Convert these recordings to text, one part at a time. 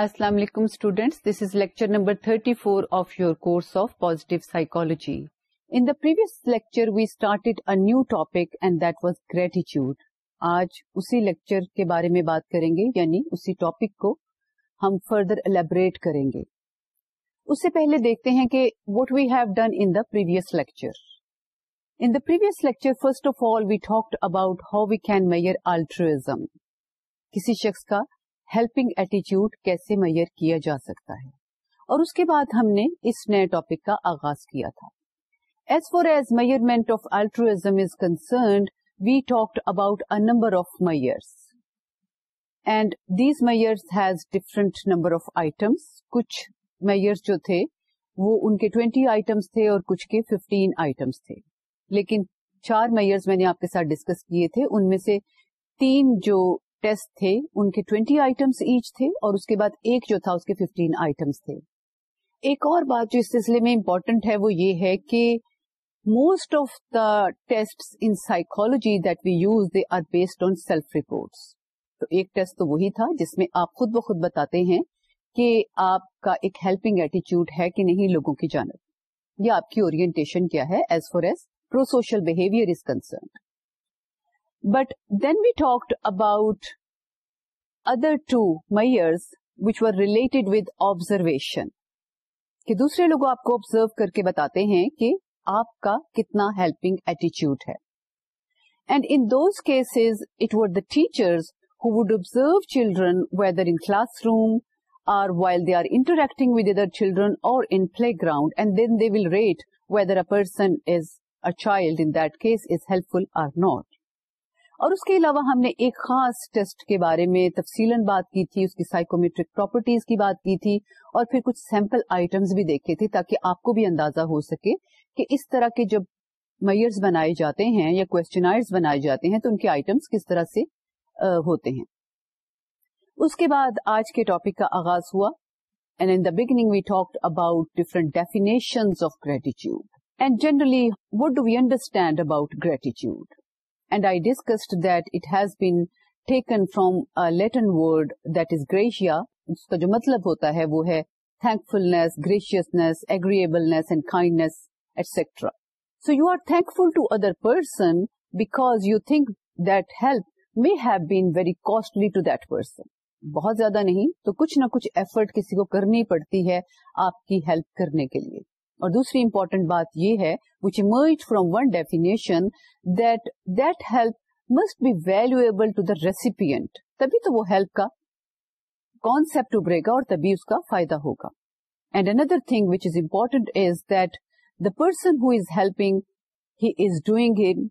السلام علیکم students this is lecture number 34 four of your course of in the previous lecture we started start new topic and that was gratitude آج اسی lecture کے بارے میں بات کریں گے یعنی اسی ٹاپک کو ہم فردر الیبوریٹ کریں گے اس سے پہلے دیکھتے ہیں کہ what we have done in the previous lecture in the previous lecture first of all we talked about how we can measure altruism کسی شخص کا ہیلپنگ ایٹیچیوڈ کیسے میئر کیا جا سکتا ہے اور اس کے بعد ہم نے اس نئے ٹاپک کا آغاز کیا تھا as far as measurement of altruism is concerned we talked about a number of measures and these has different number of items کچھ میئرس جو تھے وہ ان کے ٹوینٹی آئٹمس تھے اور کچھ کے ففٹین آئٹمس تھے لیکن چار میئرز میں نے آپ کے ساتھ ڈسکس کیے تھے ان میں سے تین جو ٹیسٹ تھے ان کے ٹوینٹی آئٹمس ایچ تھے اور اس کے بعد ایک جو تھا اس کے ففٹین آئٹمس تھے ایک اور بات جو اس سلسلے میں امپورٹنٹ ہے وہ یہ ہے کہ most of the test in psychology that we use they are based on self reports تو ایک ٹیسٹ تو وہی تھا جس میں آپ خود بخود بتاتے ہیں کہ آپ کا ایک ہیلپنگ ایٹیچیوڈ ہے کہ نہیں لوگوں کی جانب یا آپ کی کیا ہے as far as pro social behaviour is concerned but then we talked about other ٹ measures which were related with observation دوسرے لوگ آپ کو آبزرو کر کے بتاتے ہیں کہ آپ کا کتنا ہیلپنگ ایٹیچیوڈ ہے and in those cases it was teachers had observe children whether in class room or while they are interacting with other children اور in play ground and then they will rate whether a person is a child in this is helpful or not اور اس کے علاوہ ہم نے ایک خاص test کے بارے میں تفصیل بات کی تھی اس کی سائیکومیٹرک پراپرٹیز کی بات کی تھی اور پھر کچھ سیمپل آئٹمس بھی دیکھے تھے تاکہ آپ کو بھی اندازہ ہو سکے کہ اس طرح کے جب میئرز بنائے جاتے ہیں یا کوشچنائرز بنائے جاتے ہیں تو ان کے آئٹمس کس طرح سے ہوتے ہیں اس کے بعد آج کے ٹاپک کا آغاز ہوا talk about different definition of gratitude and generally what do we understand about gratitude and I discussed that it has been taken from کا جو مطلب ہوتا ہے وہ ہے thankfulness, graciousness agreeableness and kindness etcetera so you are thankful to other person because you think that help may have been very costly to person. بہت زیادہ نہیں تو کچھ نہ کچھ ایفرٹ کسی کو کرنی پڑتی ہے آپ کی ہیلپ کرنے کے لیے اور دوسری امپورٹنٹ بات یہ ہے which emerge from one definition that that help must be to the recipient تبھی تو وہ ہیلپ کا کانسپٹ ابرے گا اور تبھی اس کا فائدہ ہوگا and another thing which is important is that the person who is helping he is doing an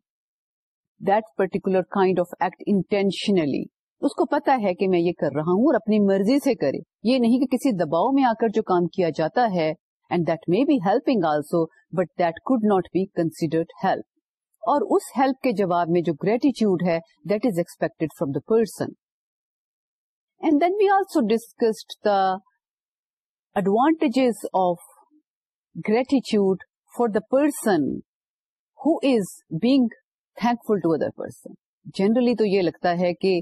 particular kind of act intentionally اس کو پتا ہے کہ میں یہ کر رہا ہوں اور اپنی مرضی سے کرے یہ نہیں کہ کسی دباؤ میں آ کر جو کام کیا جاتا ہے and that may be helping also but that could not be considered help اور اس ہیلپ کے جواب میں جو گریٹیچیوڈ ہے that is expected from the person and then we also discussed the advantages of gratitude for the person who is being thankful to other person generally تو یہ لگتا ہے کہ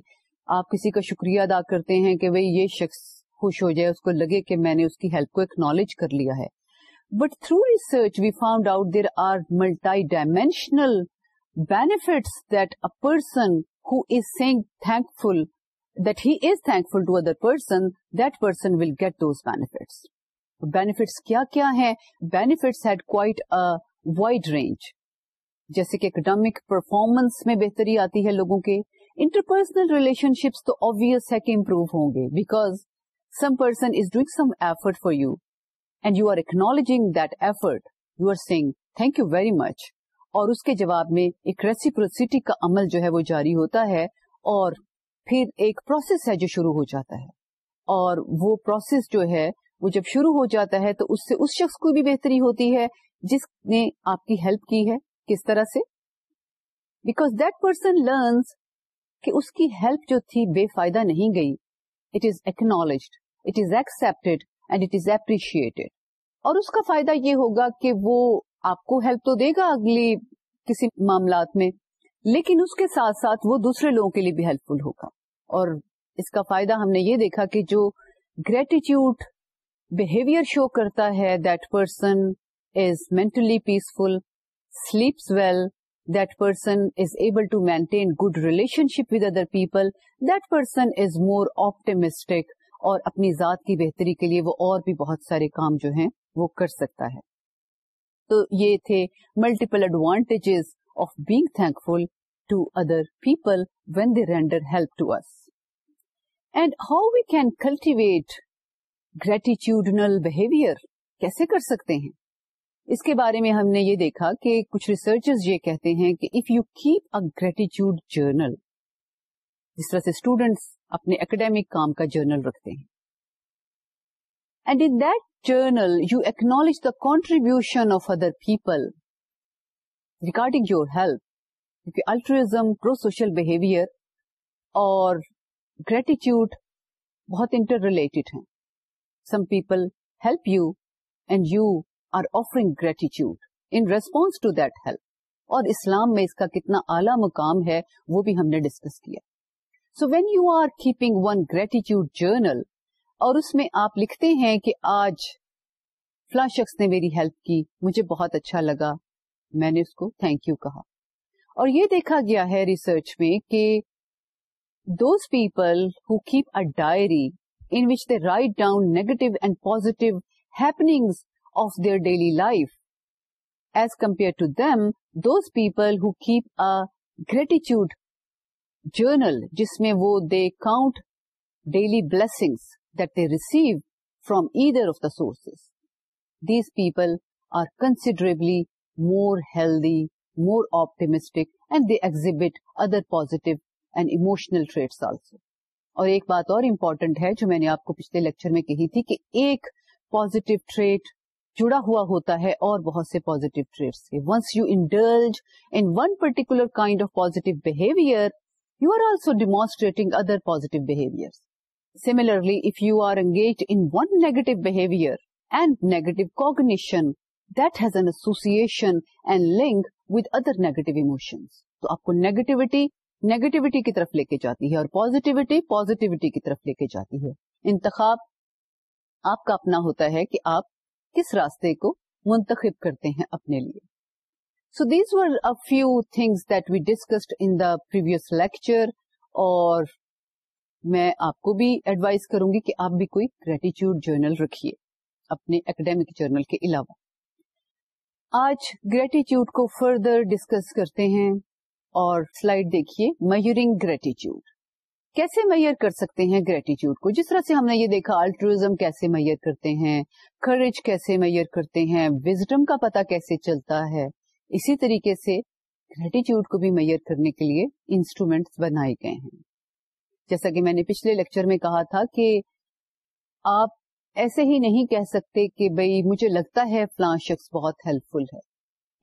آپ کسی کا شکریہ ادا کرتے ہیں کہ بھائی یہ شخص خوش ہو جائے اس کو لگے کہ میں نے اس کی ہیلپ کو ایک نالج کر لیا ہے but through research we found out there are multi dimensional benefits that a person who is saying thankful that he is thankful to other person that person will get those beats benefits کیا کیا ہے benefits had quite a wide range جیسے کہ academic performance میں بہتری آتی ہے لوگوں کے انٹرپرسنل ریلیشن شپس تو آبیس ہے کہ امپروو ہوں گے because some person is doing some effort for you and you are acknowledging that effort you are saying thank you very much اور اس کے جواب میں ایک ریسیپروسٹی کا عمل جو ہے وہ جاری ہوتا ہے اور پھر ایک پروسیس ہے جو شروع ہو جاتا ہے اور وہ پروسیس جو ہے وہ جب شروع ہو جاتا ہے تو اس سے اس شخص کو بھی بہتری ہوتی ہے جس نے آپ کی ہیلپ کی ہے کس طرح سے بیکاز دیٹ پرسن لرنس کہ اس کی ہیلپ جو تھی بے فائدہ نہیں گئی it is acknowledged it is accepted and it is appreciated اور اس کا فائدہ یہ ہوگا کہ وہ آپ کو ہیلپ تو دے گا اگلی کسی معاملات میں لیکن اس کے ساتھ ساتھ وہ دوسرے لوگوں کے لیے بھی ہیلپ فل ہوگا اور اس کا فائدہ ہم نے یہ دیکھا کہ جو گریٹیوڈ بہیویئر شو کرتا ہے that person is mentally peaceful sleeps well that person is able to maintain good relationship with other people that person is more optimistic اور اپنی ذات کی بہتری کے لیے وہ اور بھی بہت سارے کام جو ہیں وہ کر سکتا ہے تو یہ تھے multiple advantages of being thankful to other people when they render help to uh and how we can cultivate gratitudinal behaviour کیسے کر سکتے ہیں اس کے بارے میں ہم نے یہ دیکھا کہ کچھ ریسرچرز یہ کہتے ہیں کہ if you keep a gratitude journal جس طرح سے اسٹوڈینٹس اپنے اکیڈیمک کام کا جرنل رکھتے ہیں and in that journal you acknowledge the contribution of other people regarding your help کیونکہ الٹرزم پرو سوشل بہیویئر اور گریٹیچیوڈ بہت انٹر ریلیٹڈ ہیں some people help you and you are offering gratitude in response to that help اور اسلام میں اس کا کتنا اعلیٰ مقام ہے وہ بھی ہم نے ڈسکس کیا so when you are keeping one gratitude journal اور اس میں آپ لکھتے ہیں کہ آج فلاں شخص نے میری ہیلپ کی مجھے بہت اچھا لگا میں نے اس کو تھینک یو کہا اور یہ دیکھا گیا ہے ریسرچ میں کہ those people who keep a diary in which they write down negative and positive happenings of their daily life as compare to them those people who keep a gratitude journal جس میں وہ they count daily that that receive receive either of of the these these people are more more healthy more and they exhibit other positive and emotional traits also اور ایک بات اور important ہے جو میں نے آپ کو پچھلے لیکچر میں کہی تھی کہ ایک پوزیٹو ٹریٹ جڑا ہوا ہوتا ہے اور بہت سے positive trait once you indulge in one particular kind of positive behaviour you are also demonstrating other positive سیملرلیگنیشنشنک with other negative emotion تو آپ کو نیگیٹوٹی نیگیٹیوٹی کی طرف لے کے جاتی ہے اور پازیٹیوٹی پوزیٹیوٹی کی طرف لے کے جاتی ہے انتخاب آپ کا اپنا ہوتا ہے کہ آپ کس راستے کو منتخب کرتے ہیں اپنے لیے so these a few things that we discussed in the previous lecture اور میں آپ کو بھی ایڈوائز کروں گی کہ آپ بھی کوئی گریٹیچیوڈ جرنل رکھیے اپنے اکیڈیمک جرنل کے علاوہ آج گریٹیوڈ کو فردر ڈسکس کرتے ہیں اور سلائڈ دیکھیے میورنگ گریٹیچیوڈ کیسے میئر کر سکتے ہیں گریٹیچیوڈ کو جس طرح سے ہم نے یہ دیکھا الٹروزم کیسے میئر کرتے ہیں کریج کیسے میئر کرتے ہیں وزڈم کا پتا کیسے چلتا ہے اسی طریقے سے گریٹیچیوڈ کو بھی میئر کرنے کے لیے انسٹرومینٹس بنائے گئے ہیں جیسا کہ میں نے پچھلے لیکچر میں کہا تھا کہ آپ ایسے ہی نہیں کہہ سکتے کہ بھئی مجھے لگتا ہے فلاں شخص بہت ہیلپ فل ہے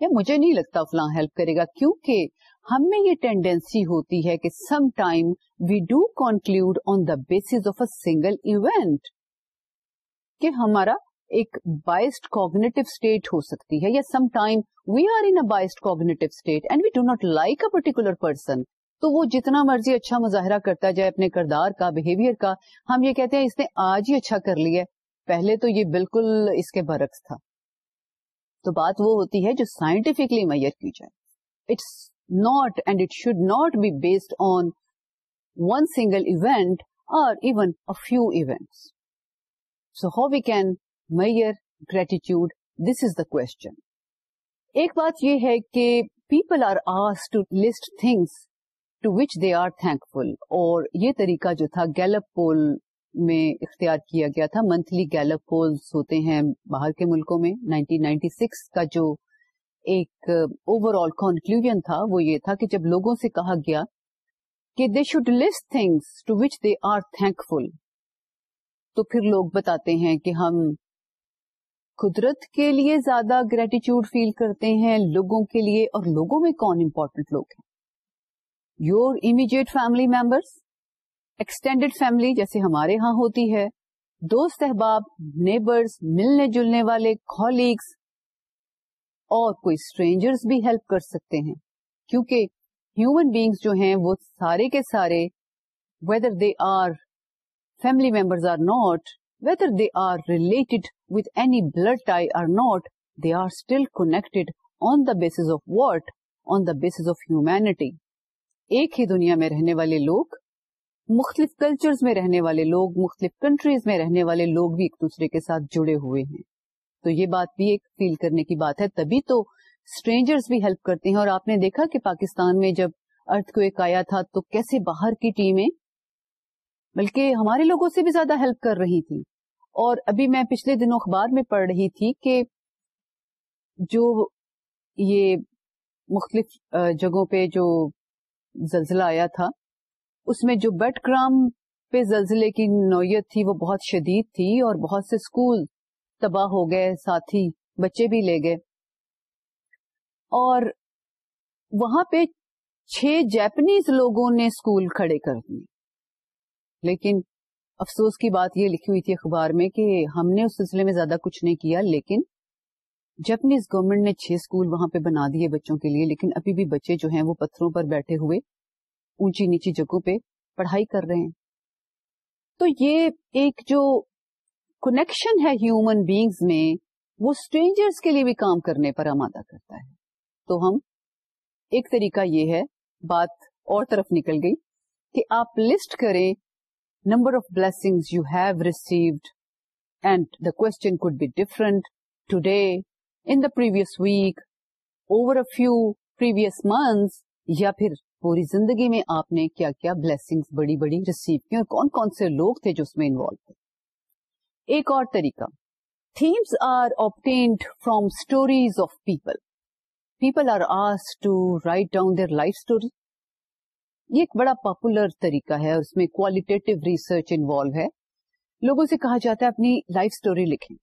یا مجھے نہیں لگتا فلاں ہیلپ کرے گا کیونکہ ہم میں یہ ٹینڈینسی ہوتی ہے کہ sometime we do conclude on the basis of a single event کہ ہمارا ایک بائسڈ کوگنیٹو اسٹیٹ ہو سکتی ہے یا some time we are in biased cognitive state and we do not like a particular person تو وہ جتنا مرضی اچھا مظاہرہ کرتا جائے اپنے کردار کا بہیویئر کا ہم یہ کہتے ہیں اس نے آج ہی اچھا کر لیا پہلے تو یہ بالکل اس کے برعکس تھا تو بات وہ ہوتی ہے جو سائنٹیفکلی میئر کی جائے it's not and it should not be based on one single event اور even a few events so how we can measure gratitude this is the question ایک بات یہ ہے کہ people are as to to list things which they are thankful اور یہ طریقہ جو تھا گیلپ پول میں اختیار کیا گیا تھا منتھلی گیلپ پولس ہوتے ہیں باہر کے ملکوں میں 1996 کا جو ایک اوور آل کنکلوژن تھا وہ یہ تھا کہ جب لوگوں سے کہا گیا کہ they should list things to which they are thankful تو پھر لوگ بتاتے ہیں کہ ہم قدرت کے لیے زیادہ گریٹیچیوڈ فیل کرتے ہیں لوگوں کے لیے اور لوگوں میں کون امپورٹنٹ لوگ ہیں your immediate family members extended family جیسے ہمارے ہاں ہوتی ہے دوست احباب نیبرز ملنے جلنے والے کالیگس اور کوئی اسٹرینجرس بھی ہیلپ کر سکتے ہیں کیونکہ ہیومن بیگس جو ہیں وہ سارے کے سارے whether they are family members or not whether they are related with an blood I or not they are still connected on the base of what on the basis of humanity ایک ہی دنیا میں رہنے والے لوگ مختلف cultures میں رہنے والے لوگ مختلف کنٹریز میں رہنے والے لوگ بھی ایک دوسرے کے ساتھ جڑے ہوئے ہیں تو یہ بات بھی ایک فیل کرنے کی بات ہے تبھی تو اسٹرینجرز بھی ہیلپ کرتے ہیں اور آپ نے دیکھا کہ پاکستان میں جب ارتھ کو ایک آیا تھا تو کیسے باہر کی ٹیمیں بلکہ ہمارے لوگوں سے بھی زیادہ ہیلپ کر رہی تھیں اور ابھی میں پچھلے دنوں اخبار میں پڑھ رہی تھی کہ جو یہ مختلف جگہوں پہ جو زلزلہ آیا تھا اس میں جو بٹ گرام پہ زلزلے کی نوعیت تھی وہ بہت شدید تھی اور بہت سے اسکول تباہ ہو گئے ساتھی بچے بھی لے گئے اور وہاں پہ چھ جیپنیز لوگوں نے اسکول کھڑے کر دیے لیکن افسوس کی بات یہ لکھی ہوئی تھی اخبار میں کہ ہم نے اس سلسلے میں زیادہ کچھ نہیں کیا لیکن جپنیز گورنمنٹ نے چھ اسکول وہاں پہ بنا دیے بچوں کے لیے لیکن ابھی بھی بچے جو ہیں وہ پتھروں پر بیٹھے ہوئے اونچی نیچی جگہوں پہ پڑھائی کر رہے ہیں تو یہ ایک جو کنیکشن ہے ہیومن بینگز میں وہ اسٹرینجرس کے لیے بھی کام کرنے پر آمادہ کرتا ہے تو ہم ایک طریقہ یہ ہے بات اور طرف نکل گئی کہ آپ لسٹ کریں number of blessing you have received and the could be different today in داویس week over a few پرس منتھس یا پھر پوری زندگی میں آپ نے کیا کیا بلسنگ بڑی بڑی ریسیو کی اور کون کون سے لوگ تھے جو اس میں انوالو تھے ایک اور طریقہ themes are obtained from stories of people people are as to write down their life stories یہ ایک بڑا پاپولر طریقہ ہے اس میں کوالٹیو ریسرچ انوالو ہے لوگوں سے کہا جاتا ہے اپنی لائف اسٹوری لکھیں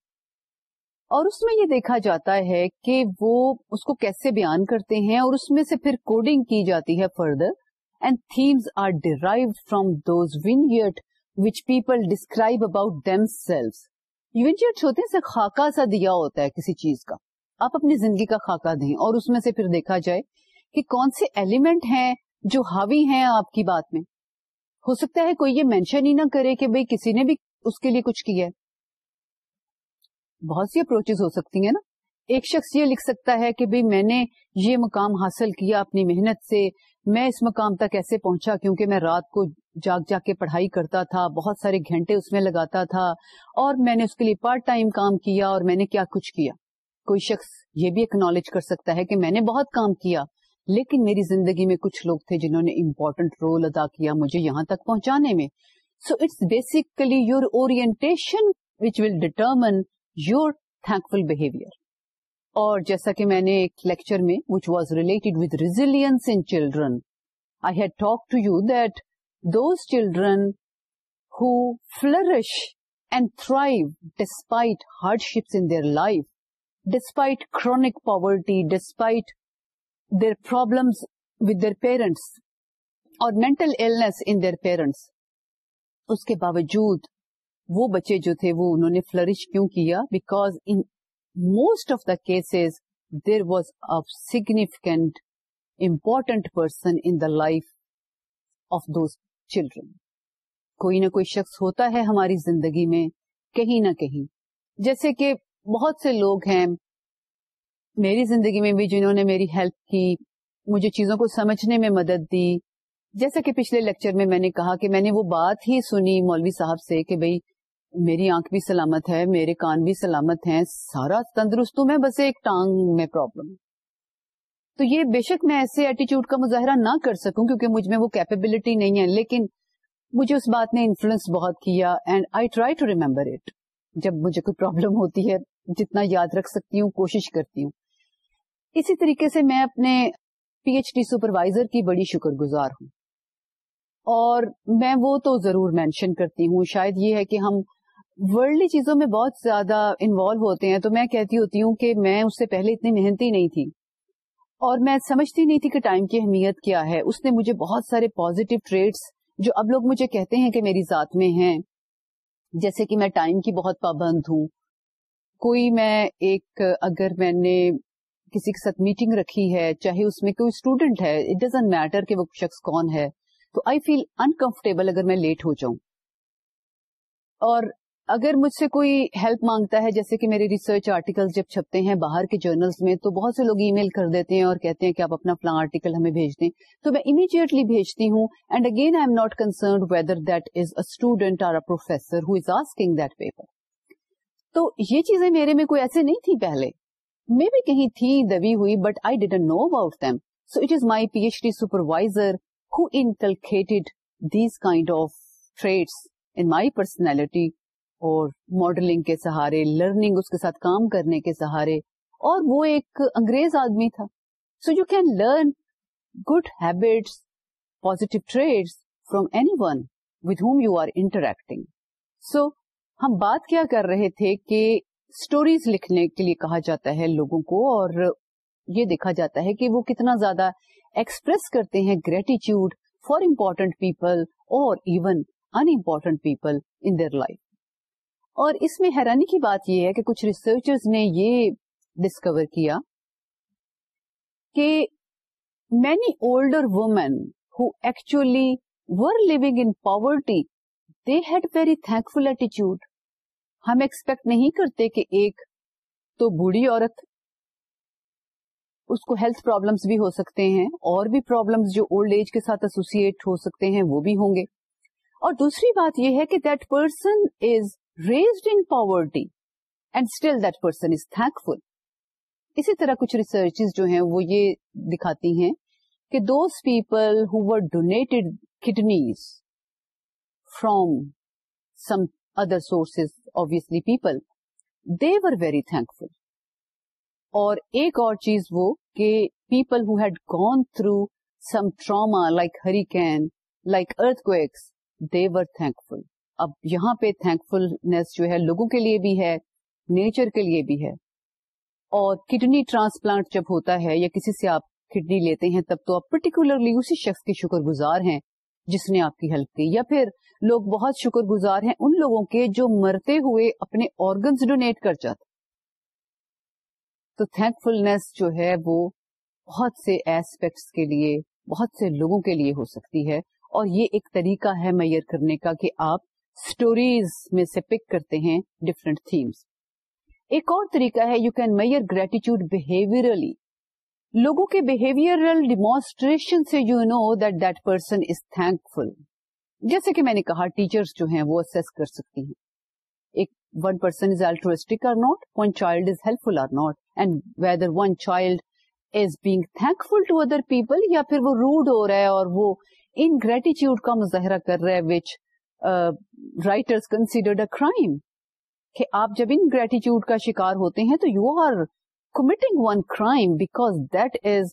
اور اس میں یہ دیکھا جاتا ہے کہ وہ اس کو کیسے بیان کرتے ہیں اور اس میں سے پھر کوڈنگ کی جاتی ہے further and themes are derive from those one yet which people describe about themselves ہوتے ہیں خاکہ سا دیا ہوتا ہے کسی چیز کا آپ اپنی زندگی کا خاکہ دیں اور اس میں سے پھر دیکھا جائے کہ کون سے ایلیمنٹ ہیں جو ہاوی ہیں آپ کی بات میں ہو سکتا ہے کوئی یہ مینشن ہی نہ کرے کہ بھائی کسی نے بھی اس کے لیے کچھ کیا ہے بہت سی اپروچز ہو سکتی ہیں نا ایک شخص یہ لکھ سکتا ہے کہ میں نے یہ مقام حاصل کیا اپنی محنت سے میں اس مقام تک ایسے پہنچا کیونکہ میں رات کو جاگ جاگ کے پڑھائی کرتا تھا بہت سارے گھنٹے اس میں لگاتا تھا اور میں نے اس کے لیے پارٹ ٹائم کام کیا اور میں نے کیا کچھ کیا کوئی شخص یہ بھی اکنالج کر سکتا ہے کہ میں نے بہت کام کیا لیکن میری زندگی میں کچھ لوگ تھے جنہوں نے امپورٹنٹ رول ادا کیا مجھے یہاں تک پہنچانے میں so it's basically your orientation determine your thankful behaviour اور جیسا کہ میں نے ایک لیکچر میں which was related with resilience in children I had talked to you that those children who flourish and thrive despite hardships in their life despite chronic poverty despite their problems with their parents اور mental parents اس کے باوجود وہ بچے جو تھے وہ انہوں نے فلرش کیوں کیا because in most of the cases there was a significant important person in the life of those children کوئی نہ کوئی شخص ہوتا ہے ہماری زندگی میں کہیں نہ کہیں جیسے کہ بہت سے لوگ ہیں میری زندگی میں بھی جنہوں نے میری ہیلپ کی مجھے چیزوں کو سمجھنے میں مدد دی جیسا کہ پچھلے لیکچر میں میں نے کہا کہ میں نے وہ بات ہی سنی مولوی صاحب سے کہ بھائی میری آنکھ بھی سلامت ہے میرے کان بھی سلامت ہیں سارا تندرست میں بس ایک ٹانگ میں پرابلم تو یہ بے شک میں ایسے ایٹیچیوڈ کا مظاہرہ نہ کر سکوں کیونکہ مجھ میں وہ کیپیبلٹی نہیں ہے لیکن مجھے اس بات نے انفلوئنس بہت کیا and I try to remember it جب مجھے کوئی پرابلم ہوتی ہے جتنا یاد رکھ سکتی ہوں کوشش کرتی ہوں اسی طریقے سے میں اپنے پی ایچ ڈی سپروائزر کی بڑی شکر گزار ہوں اور میں وہ تو ضرور مینشن کرتی ہوں شاید یہ ہے کہ ہم ورلڈلی چیزوں میں بہت زیادہ انوالو ہوتے ہیں تو میں کہتی ہوتی ہوں کہ میں اس سے پہلے اتنی محنتی نہیں تھی اور میں سمجھتی نہیں تھی کہ ٹائم کی اہمیت کیا ہے اس نے مجھے بہت سارے پازیٹیو ٹریٹس جو اب لوگ مجھے کہتے ہیں کہ میری ذات میں ہیں جیسے کہ میں ٹائم کی بہت پابند ہوں کوئی میں ایک اگر میں نے کسی کے ساتھ میٹنگ رکھی ہے چاہے اس میں کوئی اسٹوڈینٹ ہے اٹ ڈزنٹ میٹر کہ وہ شخص کون ہے تو آئی فیل انکمفرٹیبل اگر میں لیٹ ہو جاؤں اور اگر مجھ سے کوئی ہیلپ مانگتا ہے جیسے کہ میرے ریسرچ آرٹیکل جب چھپتے ہیں باہر کے جرنلس میں تو بہت سے لوگ ای میل کر دیتے ہیں اور کہتے ہیں کہ آپ اپنا فلاں آرٹیکل ہمیں بھیج دیں تو میں امیڈیٹلی بھیجتی ہوں and again I am not concerned whether that is a professor is asking that paper تو یہ چیزیں میرے میں کوئی ایسے نہیں تھی پہلے مے بی کہیں تھی دبی ہوئی but I didn't know about so it is my P H D supervisor who inculcated these kind of in my personality اور ماڈلنگ کے سہارے لرننگ اس کے ساتھ کام کرنے کے سہارے اور وہ ایک انگریز آدمی تھا so you can learn good habits positive traits from anyone with whom you are interacting so ہم بات کیا کر رہے تھے کہ اسٹوریز لکھنے کے لیے کہا جاتا ہے لوگوں کو اور یہ دیکھا جاتا ہے کہ وہ کتنا زیادہ ایکسپریس کرتے ہیں گریٹیچیوڈ فار امپورٹنٹ پیپل اور even unimportant people in their life اور اس میں حیرانی کی بات یہ ہے کہ کچھ ریسرچرز نے یہ ڈسکور کیا کہ many older women who actually were living in poverty they had very thankful ایٹیچیوڈ ہم ایکسپیکٹ نہیں کرتے کہ ایک تو بوڑھی عورت اس کو ہیلتھ پرابلمس بھی ہو سکتے ہیں اور بھی پرابلمس جو اولڈ ایج کے ساتھ ایسوسیٹ ہو سکتے ہیں وہ بھی ہوں گے اور دوسری بات یہ ہے کہ that person is raised in poverty and still that person is thankful اسی طرح کچھ ریسرچ جو ہیں وہ یہ دکھاتی ہیں کہ those people who donated kidneys from some other sources obviously people they were very thankful اور ایک اور چیز وہ کہ people through some trauma like hurricane like earthquake they were think فل اب یہاں پہ تھنکفلس جو ہے لوگوں کے لیے بھی ہے نیچر کے لیے بھی ہے اور کڈنی ٹرانسپلانٹ جب ہوتا ہے یا کسی سے آپ کڈنی لیتے ہیں تب تو آپ پرٹیکولرلی اسی شخص کے شکر گزار ہیں جس نے آپ کی ہیلپ کی یا پھر لوگ بہت شکر گزار ہیں ان لوگوں کے جو مرتے ہوئے اپنے آرگنس ڈونیٹ کر جاتے تو تھینک فلنس جو ہے وہ بہت سے ایسپیکٹس کے لیے بہت سے لوگوں کے لیے ہو سکتی ہے اور یہ ایک طریقہ ہے میئر کرنے کا کہ آپ اسٹوریز میں سے پک کرتے ہیں ڈفرینٹ تھیمس ایک اور طریقہ ہے you can measure gratitude behaviourally لوگوں کے بہیویئر ڈیمونسٹریشن سے you know that that person is thankful جیسے کہ میں نے کہا ٹیچر جو ہیں وہ کر سکتی ہیں ایک one one person is is altruistic or child helpful or not and whether one child is being thankful to other people یا پھر وہ روڈ ہو رہا ہے اور وہ ان گریٹیوڈ کا مظاہرہ کر رہا ہے which writers considered a crime کہ آپ جب ان گریٹیچیوڈ کا شکار ہوتے ہیں تو you are committing one crime because that is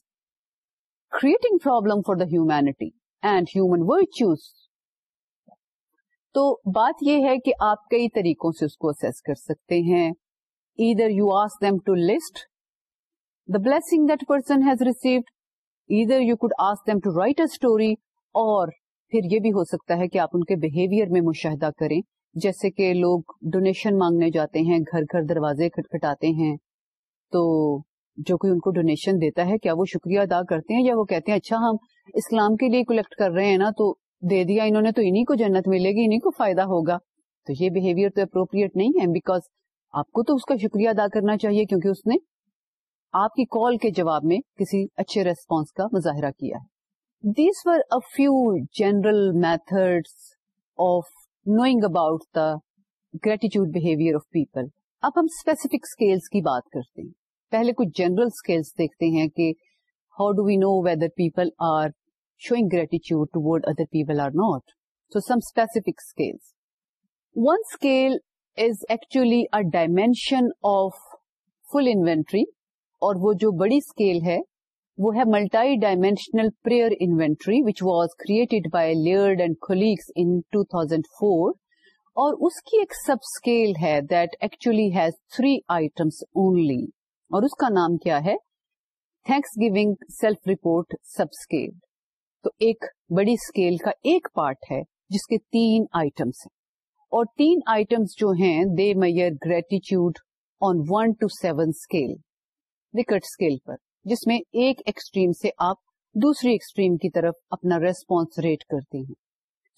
creating problem for the humanity and human virtues تو بات یہ ہے کہ آپ کئی طریقوں سے اس کو اسیس کر سکتے ہیں either you ask them to list the blessing that person has received either you could ask them to write a story اور پھر یہ بھی ہو سکتا ہے کہ آپ ان کے بہیویئر میں مشاہدہ کریں جیسے کہ لوگ ڈونیشن مانگنے جاتے ہیں گھر گھر دروازے کھٹکھٹاتے ہیں تو جو کوئی ان کو ڈونیشن دیتا ہے کیا وہ شکریہ ادا کرتے ہیں یا وہ کہتے ہیں اچھا ہم اسلام کے لیے کلیکٹ کر رہے ہیں نا تو دے دیا انہوں نے تو انہیں کو جنت ملے گی انہیں کو فائدہ ہوگا تو یہ بہیویئر تو اپروپریٹ نہیں ہے بیکاز آپ کو تو اس کا شکریہ ادا کرنا چاہیے کیونکہ اس نے آپ کی کال کے جواب میں کسی اچھے ریسپانس کا مظاہرہ کیا ہے these a few general method of knowing about the gratitude behaviour of people اب ہم اسپیسیفک اسکیلس کی بات کرتے ہیں پہلے کچھ جنرل اسکلس دیکھتے ہیں کہ how do we know whether people are showing gratitude toward other people or not so some specific one scale is actually a dimension of full inventory اور وہ جو بڑی اسکیل ہے وہ ہے multidimensional prayer inventory which was created by Laird and colleagues in two thousand four اور اس کی ایک سب اسکیل ہے that actually has three items only اور اس کا نام کیا ہے thanksgiving self report subscale تو ایک بڑی اسکیل کا ایک پارٹ ہے جس کے تین آئٹمس ہیں اور تین آئٹمس جو ہیں they measure gratitude on one to seven scale Likert scale پر جس میں ایک ایکسٹریم سے آپ دوسری ایکسٹریم کی طرف اپنا ریسپانس ریٹ کرتے ہیں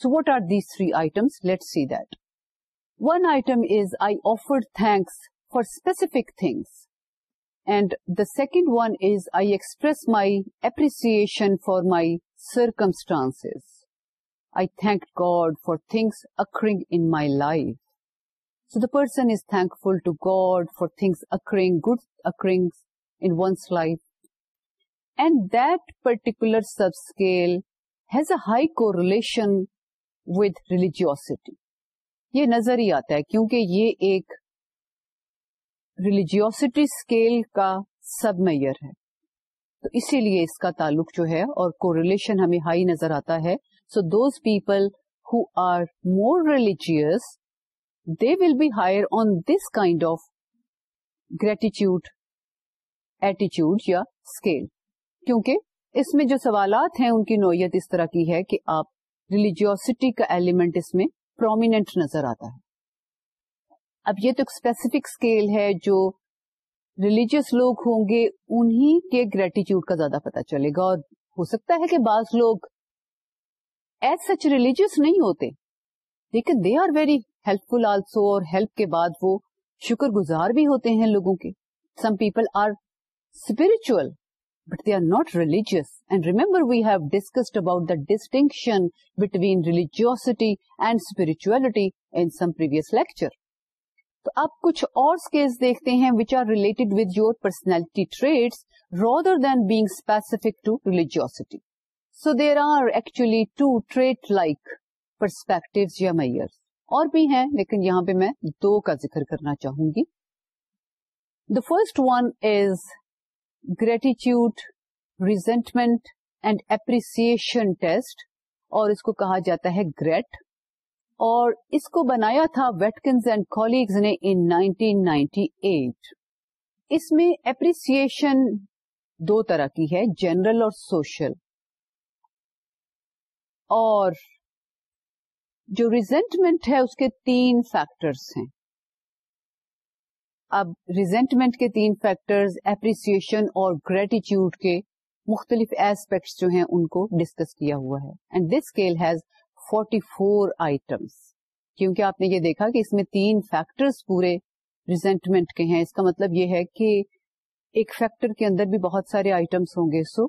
so what are these three items let see that one item is I offer thanks for specific things and the second one is I express my appreciation for my circumstance God for things occurring so the person is thankful to God for things occurring good occurring in one's life and that particular subscale has a high correlation with religiosity یہ نظر ہی آتا ہے کیونکہ یہ ایک religiosity scale کا submeasure ہے تو اسی لیے اس کا تعلق جو ہے اور کو ریلیشن ہمیں ہائی نظر آتا ہے so those people who are more religious they will be higher on this kind of gratitude ایٹیچیوڈ یا اسکیل کیونکہ اس میں جو سوالات ہیں ان کی نوعیت اس طرح کی ہے کہ آپ ریلیجیوسٹی کا ایلیمنٹ اس میں پرومیننٹ نظر آتا ہے اب یہ تو ایک اسپیسیفک اسکیل ہے جو ریلیجیس لوگ ہوں گے انہیں کے گریٹیچیوڈ کا زیادہ پتا چلے گا اور ہو سکتا ہے کہ بعض لوگ ایز سچ ریلیجیس نہیں ہوتے لیکن they are very helpful also اور ہیلپ کے بعد وہ شکر گزار بھی ہوتے ہیں لوگوں کے some people are spiritual but they are not religious and remember we have discussed about the distinction between religiosity and in some previous lecture تو آپ کچھ اور دیکھتے ہیں which are related with your personality traits rather than being specific to religiosity so there are actually two trait like perspective یا measure اور بھی ہیں لیکن یہاں پہ میں دو کا ذکر کرنا چاہوں گی the first one is gratitude resentment and appreciation test اور اس کو کہا جاتا ہے گریٹ اور اس کو بنایا تھا ویٹکنز اینڈ کولیگز نے ان 1998 اس میں اپریسیشن دو طرح کی ہے جنرل اور سوشل اور جو ریزینٹمنٹ ہے اس کے تین فیکٹرس ہیں اب ریزینٹمنٹ کے تین فیکٹرز اپریسیشن اور گریٹیچیوڈ کے مختلف ایسپیکٹس جو ہیں ان کو ڈسکس کیا ہوا ہے and this scale has forty four items کیونکہ آپ نے یہ دیکھا کہ اس میں تین فیکٹرز پورے ریزینٹمنٹ کے ہیں اس کا مطلب یہ ہے کہ ایک فیکٹر کے اندر بھی بہت سارے آئٹمس ہوں گے so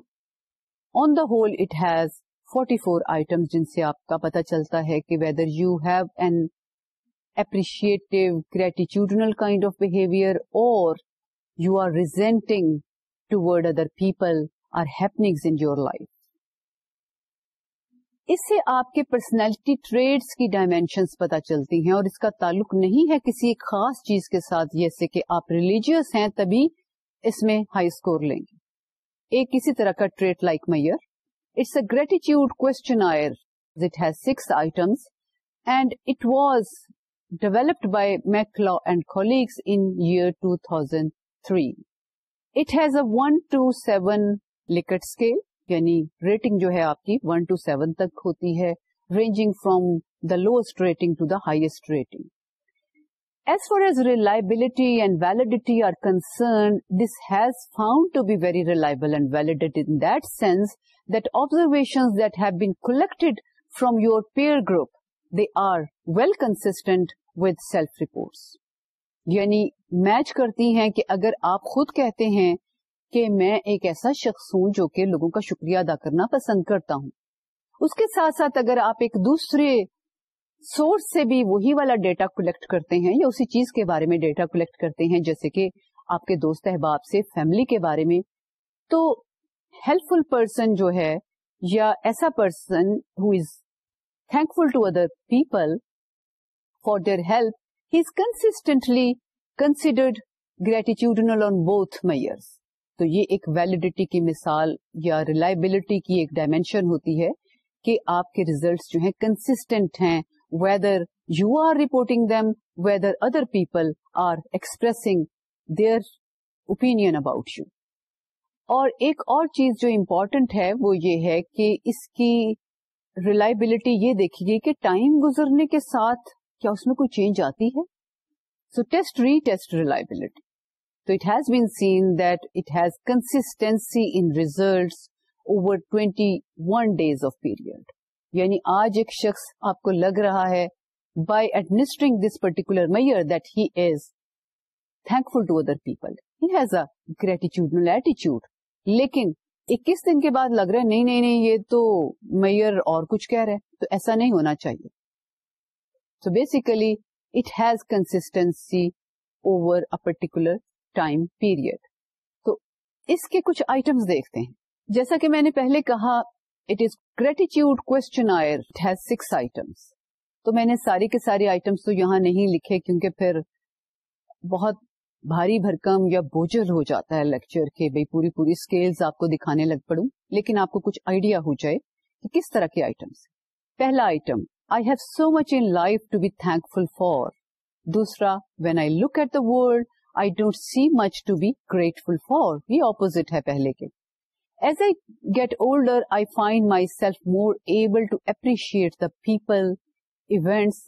on the whole it has forty four item جن سے آپ کا پتا چلتا ہے کہ whether you have an appreciative gratitudinal kind of behaviour اور you are resenting toward other people or happening in your life اس سے آپ کے پرسنالٹی ٹریڈس کی ڈائمینشنس پتا چلتی ہیں اور اس کا تعلق نہیں ہے کسی ایک خاص چیز کے ساتھ جیسے کہ آپ ریلیجیس ہیں تبھی اس میں ہائی اسکور لیں گے ایک اسی طرح کا trait like measure it's آئر gratitude has six items and it was developed by McCullough and year in two thousand three it has a one to seven scale یعنی ریٹنگ جو ہے آپ کی ون ٹو سیون تک ہوتی ہے ranging from the lowest rating to the highest rating as far as reliability and validity are concerned this has found to be very reliable and valid in that sense that observation that have been collected from your peer group they are well consistent with self reports یعنی match کرتی ہیں کہ اگر آپ خود کہتے ہیں کہ میں ایک ایسا شخص ہوں جو کہ لوگوں کا شکریہ ادا کرنا پسند کرتا ہوں اس کے ساتھ ساتھ اگر آپ ایک دوسرے سورس سے بھی وہی والا ڈیٹا کلیکٹ کرتے ہیں یا اسی چیز کے بارے میں ڈیٹا کلیکٹ کرتے ہیں جیسے کہ آپ کے دوست احباب سے فیملی کے بارے میں تو ہیلپ فل پرسن جو ہے یا ایسا person who is thankful to other people for their help he is constantly considered gratitudinal on both measures تو یہ ایک ویلڈیٹی کی مثال یا ریلائبلٹی کی ایک ڈائمینشن ہوتی ہے کہ آپ کے ریزلٹس جو ہیں کنسٹینٹ ہیں whether you are reporting them whether other people are expressing their opinion about you اور ایک اور چیز جو امپورٹنٹ ہے وہ یہ ہے کہ اس کی ریلائبلٹی یہ دیکھیے کہ ٹائم گزرنے کے ساتھ کیا اس میں کوئی چینج آتی ہے so test retest reliability it has been seen that has consistency on days of period یعنی آج ایک شخص آپ کو لگ رہا ہے by ایڈمنس this particular میئرفل to other people has a gratitude eighty لیکن اکیس دن کے بعد لگ رہا ہے نہیں نہیں نہیں یہ تو میئر اور کچھ کہہ رہے تو ایسا نہیں ہونا چاہیے تو basically it has consistency over a particular time period تو اس کے کچھ آئٹمس دیکھتے ہیں جیسا کہ میں نے پہلے کہا اٹ از گریٹیچیوڈ کو میں نے ساری کے ساری آئٹمس تو یہاں نہیں لکھے کیونکہ پھر بہت بھاری بھرکم یا بوجھل ہو جاتا ہے لیکچر کے بھائی پوری پوری اسکیل آپ کو دکھانے لگ پڑوں لیکن آپ کو کچھ آئیڈیا ہو جائے کہ کس طرح کے آئٹمس پہلا item I have so much in life to be thankful for دوسرا when I look at the world I don't see much to be grateful for یہ اپوزٹ ہے پہلے کے as I get older I find myself more able to appreciate the people events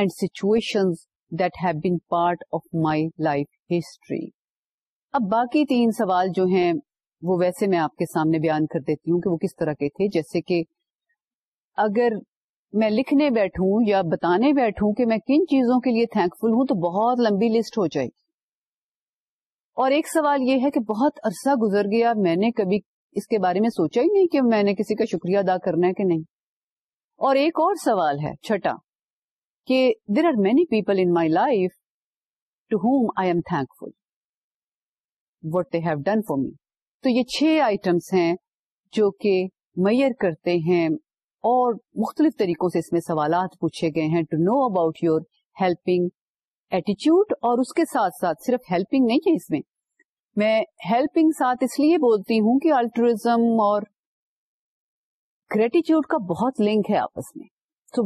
and situation that have been part of my life history اب باقی تین سوال جو ہیں وہ ویسے میں آپ کے سامنے بیان کر دیتی ہوں کہ وہ کس طرح کے تھے جیسے کہ اگر میں لکھنے بیٹھوں یا بتانے بیٹھوں کہ میں کن چیزوں کے لیے تھینک فل ہوں تو بہت لمبی لسٹ ہو جائے گی اور ایک سوال یہ ہے کہ بہت عرصہ گزر گیا میں نے کبھی اس کے بارے میں سوچا ہی نہیں کہ میں نے کسی کا شکریہ ادا کرنا ہے کہ نہیں اور ایک اور سوال ہے چھٹا کہ there are many people in my life to whom I am thankful what they have done for me تو یہ چھ آئٹمس ہیں جو کہ میئر کرتے ہیں اور مختلف طریقوں سے اس میں سوالات پوچھے گئے ہیں to know about your helping ایٹیچیوڈ اور اس کے ساتھ ساتھ صرف ہیلپنگ نہیں ہے اس میں میں ہیلپنگ ساتھ اس لیے بولتی ہوں کہ الٹرزم اور گریٹیچیوڈ کا بہت لنک ہے آپس میں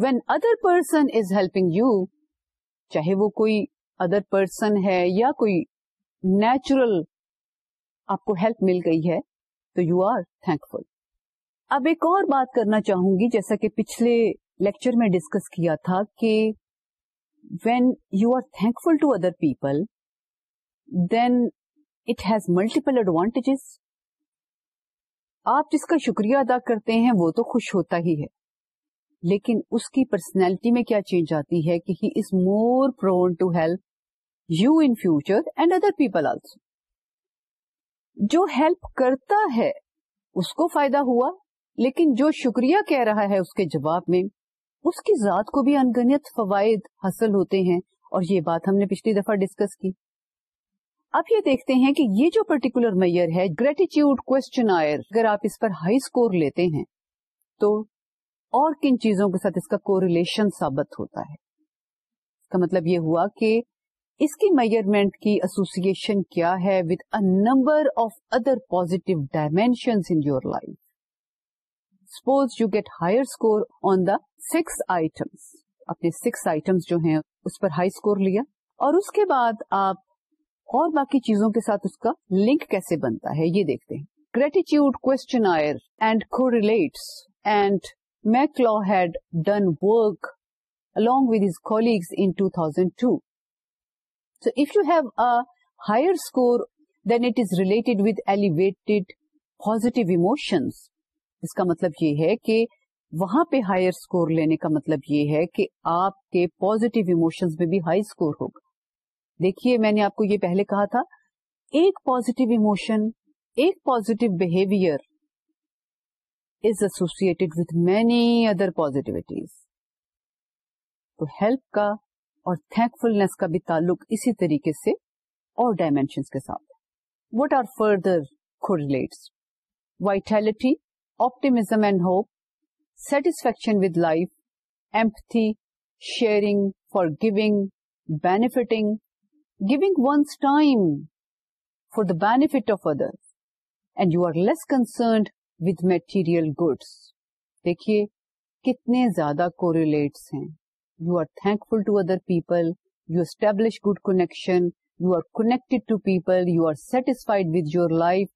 when other person is helping you چاہے وہ کوئی ادر پرسن ہے یا کوئی نیچرل آپ کو ہیلپ مل گئی ہے تو یو آر تھینک فل اب ایک اور بات کرنا چاہوں گی جیسا کہ پچھلے لیکچر میں ڈسکس کیا تھا کہ when you are thankful to other people then it has multiple آپ جس کا شکریہ ادا کرتے ہیں وہ تو خوش ہوتا ہی ہے لیکن اس کی پرسنالٹی میں کیا چینج آتی ہے کہ he is more prone to help you in future and other people also جو ہیلپ کرتا ہے اس کو فائدہ ہوا لیکن جو شکریہ کہہ رہا ہے اس کے جواب میں اس کی ذات کو بھی انگنت فوائد حاصل ہوتے ہیں اور یہ بات ہم نے پچھلی دفعہ ڈسکس کی اب یہ دیکھتے ہیں کہ یہ جو پرٹیکولر میئر ہے گریٹیچیوڈ اگر آپ اس پر ہائی اسکور لیتے ہیں تو اور کن چیزوں کے ساتھ اس کو ریلیشن ثابت ہوتا ہے اس کا مطلب یہ ہوا کہ اس کی میئرمنٹ کی ایسوسیشن کیا ہے with a number of other positive dimension in your life suppose you get higher score on the six items اپنے سکس آئٹمس جو ہیں اس پر ہائی اسکور لیا اور اس کے بعد آپ اور باقی چیزوں کے ساتھ اس کا لنک کیسے بنتا ہے یہ دیکھتے ہیں گریٹیچیوڈ کو relates and Mac had done work along with his colleagues along with his کو higher score then it is related with elevate positive emotions اس کا مطلب یہ ہے کہ وہاں پہ ہائر اسکور لینے کا مطلب یہ ہے کہ آپ کے پوزیٹو ایموشن میں بھی ہائی اسکور ہوگا دیکھیے میں نے آپ کو یہ پہلے کہا تھا ایک پوزیٹو ایموشن ایک positive behaviour is associated with many other positivities تو ہیلپ کا اور تھینک فلنس کا بھی تعلق اسی طریقے سے اور ڈائمینشن کے ساتھ what are further correlates vitality optimism and hope satisfaction with life empathy sharing for giving benefiting giving one's time for the benefit of other and you are less concerned with material good دیکھیے کتنے زیادہ correlates ہیں you are thankful to other people you establish good connection you are connect to people you are satisfied with your life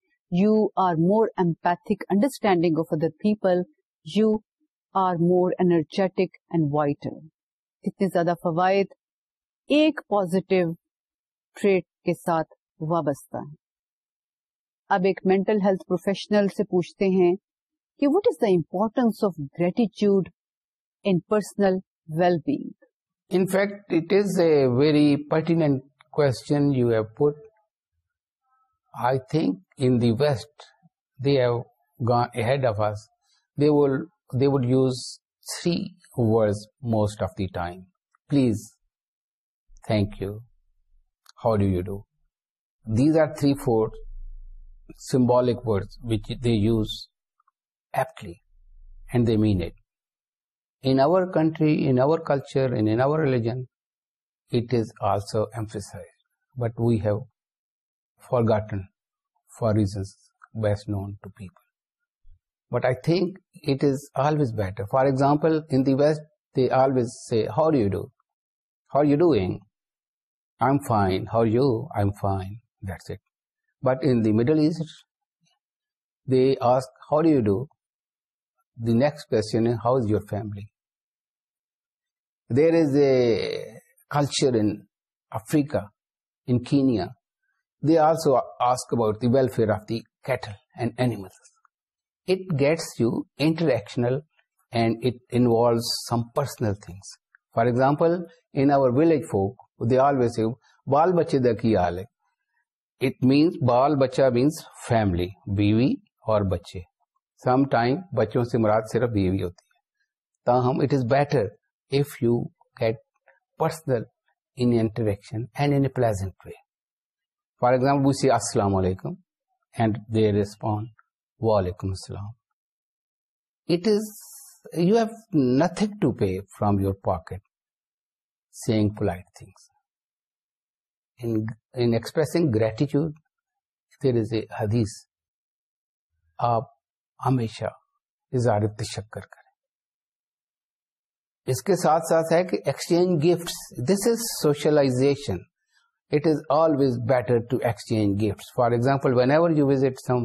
you are more empathic understanding of other people you are more energetic and vital کتنے زیادہ فوائد ایک positive trait کے ساتھ وابستہ ہیں اب ایک مینٹل ہیلتھ پروفیشنل سے پوچھتے ہیں کہ what is the importance of gratitude in personal well being in fact it is a very pertinent question you have put I think in the west the head of us the will they would use three words most of the time. Please, thank you, how do you do? These are three, four symbolic words which they use aptly, and they mean it. In our country, in our culture, and in our religion, it is also emphasized, but we have forgotten for reasons best known to people. But I think it is always better. For example, in the West, they always say, how do you do? How are you doing? I'm fine. How are you? I'm fine. That's it. But in the Middle East, they ask, how do you do? The next question is, how is your family? There is a culture in Africa, in Kenya. They also ask about the welfare of the cattle and animals. It gets you interactional and it involve some personal for example انج فوک بال بچے دا کی آلیکچہ means family بیوی اور بچے some time بچوں سے مراد صرف بیوی ہوتی ہے تاہم it is better if you get personalization and in pleasant way for example السلام علیکم اینڈ دے ریسپونڈ وعلیکم السلام it is you have nothing to pay from your pocket saying polite things in expressing gratitude there is a حدیث آپ ہمیشہ اظہار تشکر کریں اس کے ساتھ ساتھ ہے کہ exchange gift this is socialization it is always better to exchange gift for example whenever you visit some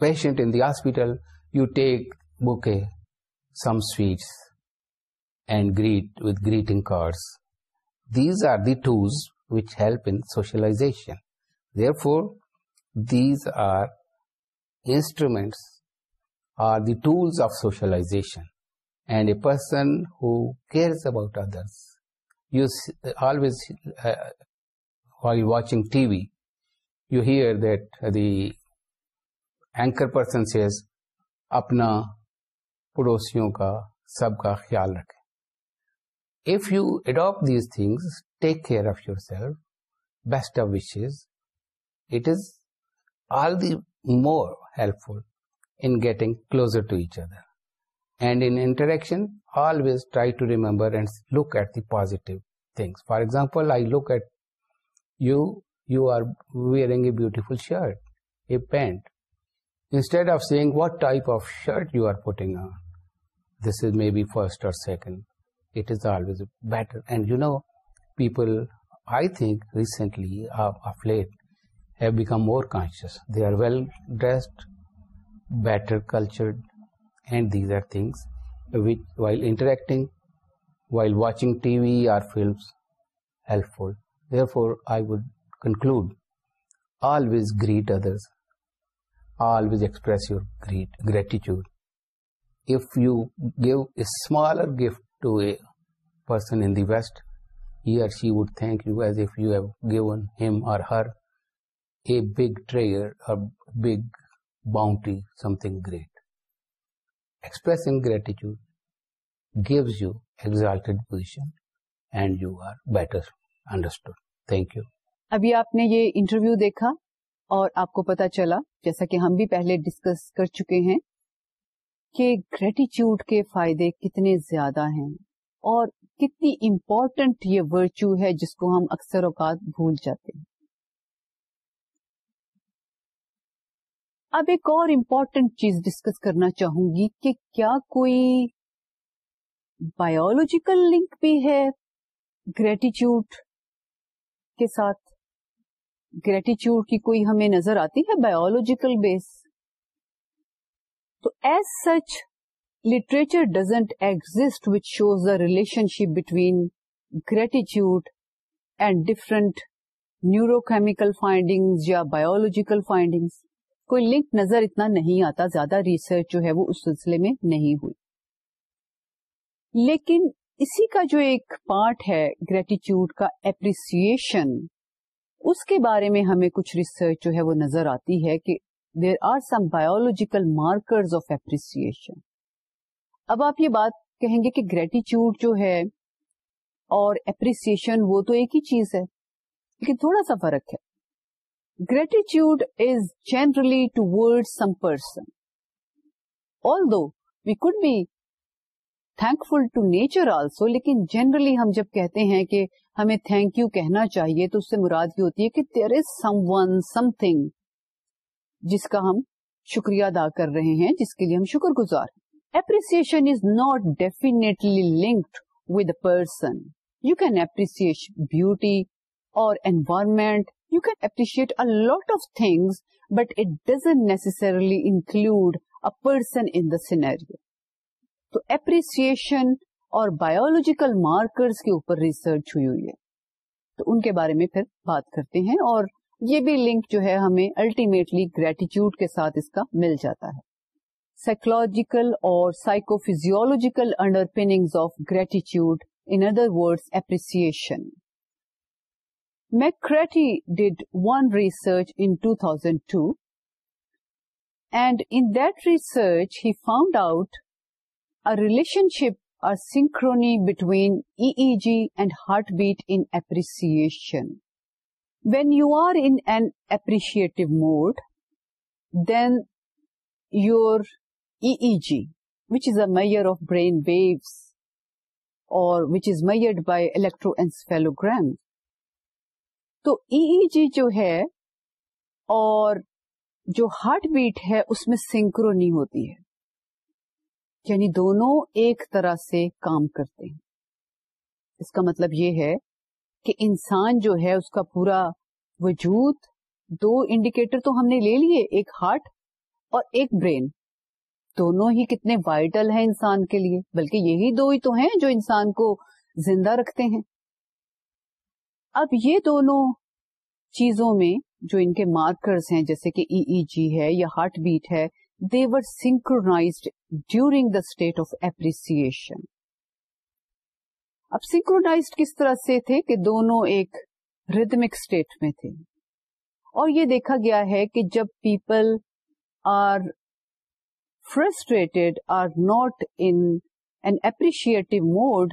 patient in the hospital, you take bouquet, some sweets, and greet with greeting cards. These are the tools which help in socialization. Therefore, these are instruments or the tools of socialization. And a person who cares about others, you always, uh, while watching TV, you hear that the anchor person سے اپنا پڑوسیوں کا سب کا خیال رکھیں if you adapt these things take care of yourself best of offs it is all the more helpful in getting closer to each other and interaction always try to remember and look at the positive things for example I look at you you are wearing a beautiful shirt a pant this is maybe first اور second it is always better and you know people I think recently have become more conscious they are well dress better culture interacting while watching T V or films helpful for I would conclude always greet others big ابھی آپ نے یہ interview دیکھا اور آپ کو پتا چلا جیسا کہ ہم بھی پہلے ڈسکس کر چکے ہیں کہ گریٹیچیوڈ کے فائدے کتنے زیادہ ہیں اور کتنی امپورٹنٹ یہ ورچو ہے جس کو ہم اکثر اوقات بھول جاتے ہیں اب ایک اور امپورٹنٹ چیز ڈسکس کرنا چاہوں گی کہ کیا کوئی بایولوجیکل لنک بھی ہے گریٹیچیوڈ کے ساتھ گریٹیچیوڈ کی کوئی ہمیں نظر آتی ہے بایولوجیکل بیس تو as such literature doesn't exist which shows the relationship between gratitude and different neurochemical finding یا بایولوجیکل فائنڈنگ کوئی لنک نظر اتنا نہیں آتا زیادہ ریسرچ جو ہے وہ اس سلسلے میں نہیں ہوئی لیکن اسی کا جو ایک پارٹ ہے گریٹیچیوڈ کا اپریسیشن اس کے بارے میں ہمیں کچھ ریسرچ جو ہے وہ نظر آتی ہے کہ there are some biological markers of appreciation اب آپ یہ بات کہیں گے کہ گریٹیچیوڈ جو ہے اور اپریسیشن وہ تو ایک ہی چیز ہے لیکن تھوڑا سا فرق ہے gratitude is generally towards some person although we could be thankful to nature also لیکن جنرلی ہم جب کہتے ہیں کہ ہمیں تھینک یو کہنا چاہیے تو اس سے مراد یہ ہوتی ہے کہ there is someone something جس کا ہم شکریہ ادا کر رہے ہیں جس کے لیے ہم شکر گزار appreciation is not definitely linked with a person you can appreciate beauty اور environment you can appreciate lot of things but it doesn't necessarily include a person in the scenario تو اپریسیشن اور بایولوجیکل مارکرز کے اوپر research ہوئی ہوئی ہے تو ان کے بارے میں پھر بات کرتے ہیں اور یہ بھی لنک جو ہے ہمیں الٹیمیٹلی گریٹیچیوڈ کے ساتھ اس کا مل جاتا ہے سائیکولوجیکل اور psychophysiological underpinning of gratitude in other word appreciation McCraty did one research in two thousand two and in research he found out a relationship between between G and heartbeat appreciation. When you are in mood then your then which is a measure of brain waves اور which is measured by electro by electroencephalogram, تو E e G e جو ہے اور جو heart beat ہے اس میں synchrony ہوتی ہے یعنی دونوں ایک طرح سے کام کرتے ہیں اس کا مطلب یہ ہے کہ انسان جو ہے اس کا پورا وجود دو انڈیکیٹر تو ہم نے لے لیے ایک ہارٹ اور ایک برین دونوں ہی کتنے وائٹل ہیں انسان کے لیے بلکہ یہی دو ہی تو ہیں جو انسان کو زندہ رکھتے ہیں اب یہ دونوں چیزوں میں جو ان کے مارکرز ہیں جیسے کہ ای ای جی ہے یا ہارٹ بیٹ ہے they're synchronised during the state of appreciation اب سنکروڈائز کس طرح سے تھے کہ دونوں ایک ریدمک اسٹیٹ میں تھے اور یہ دیکھا گیا ہے کہ جب people are frustrated or not in appreciative mood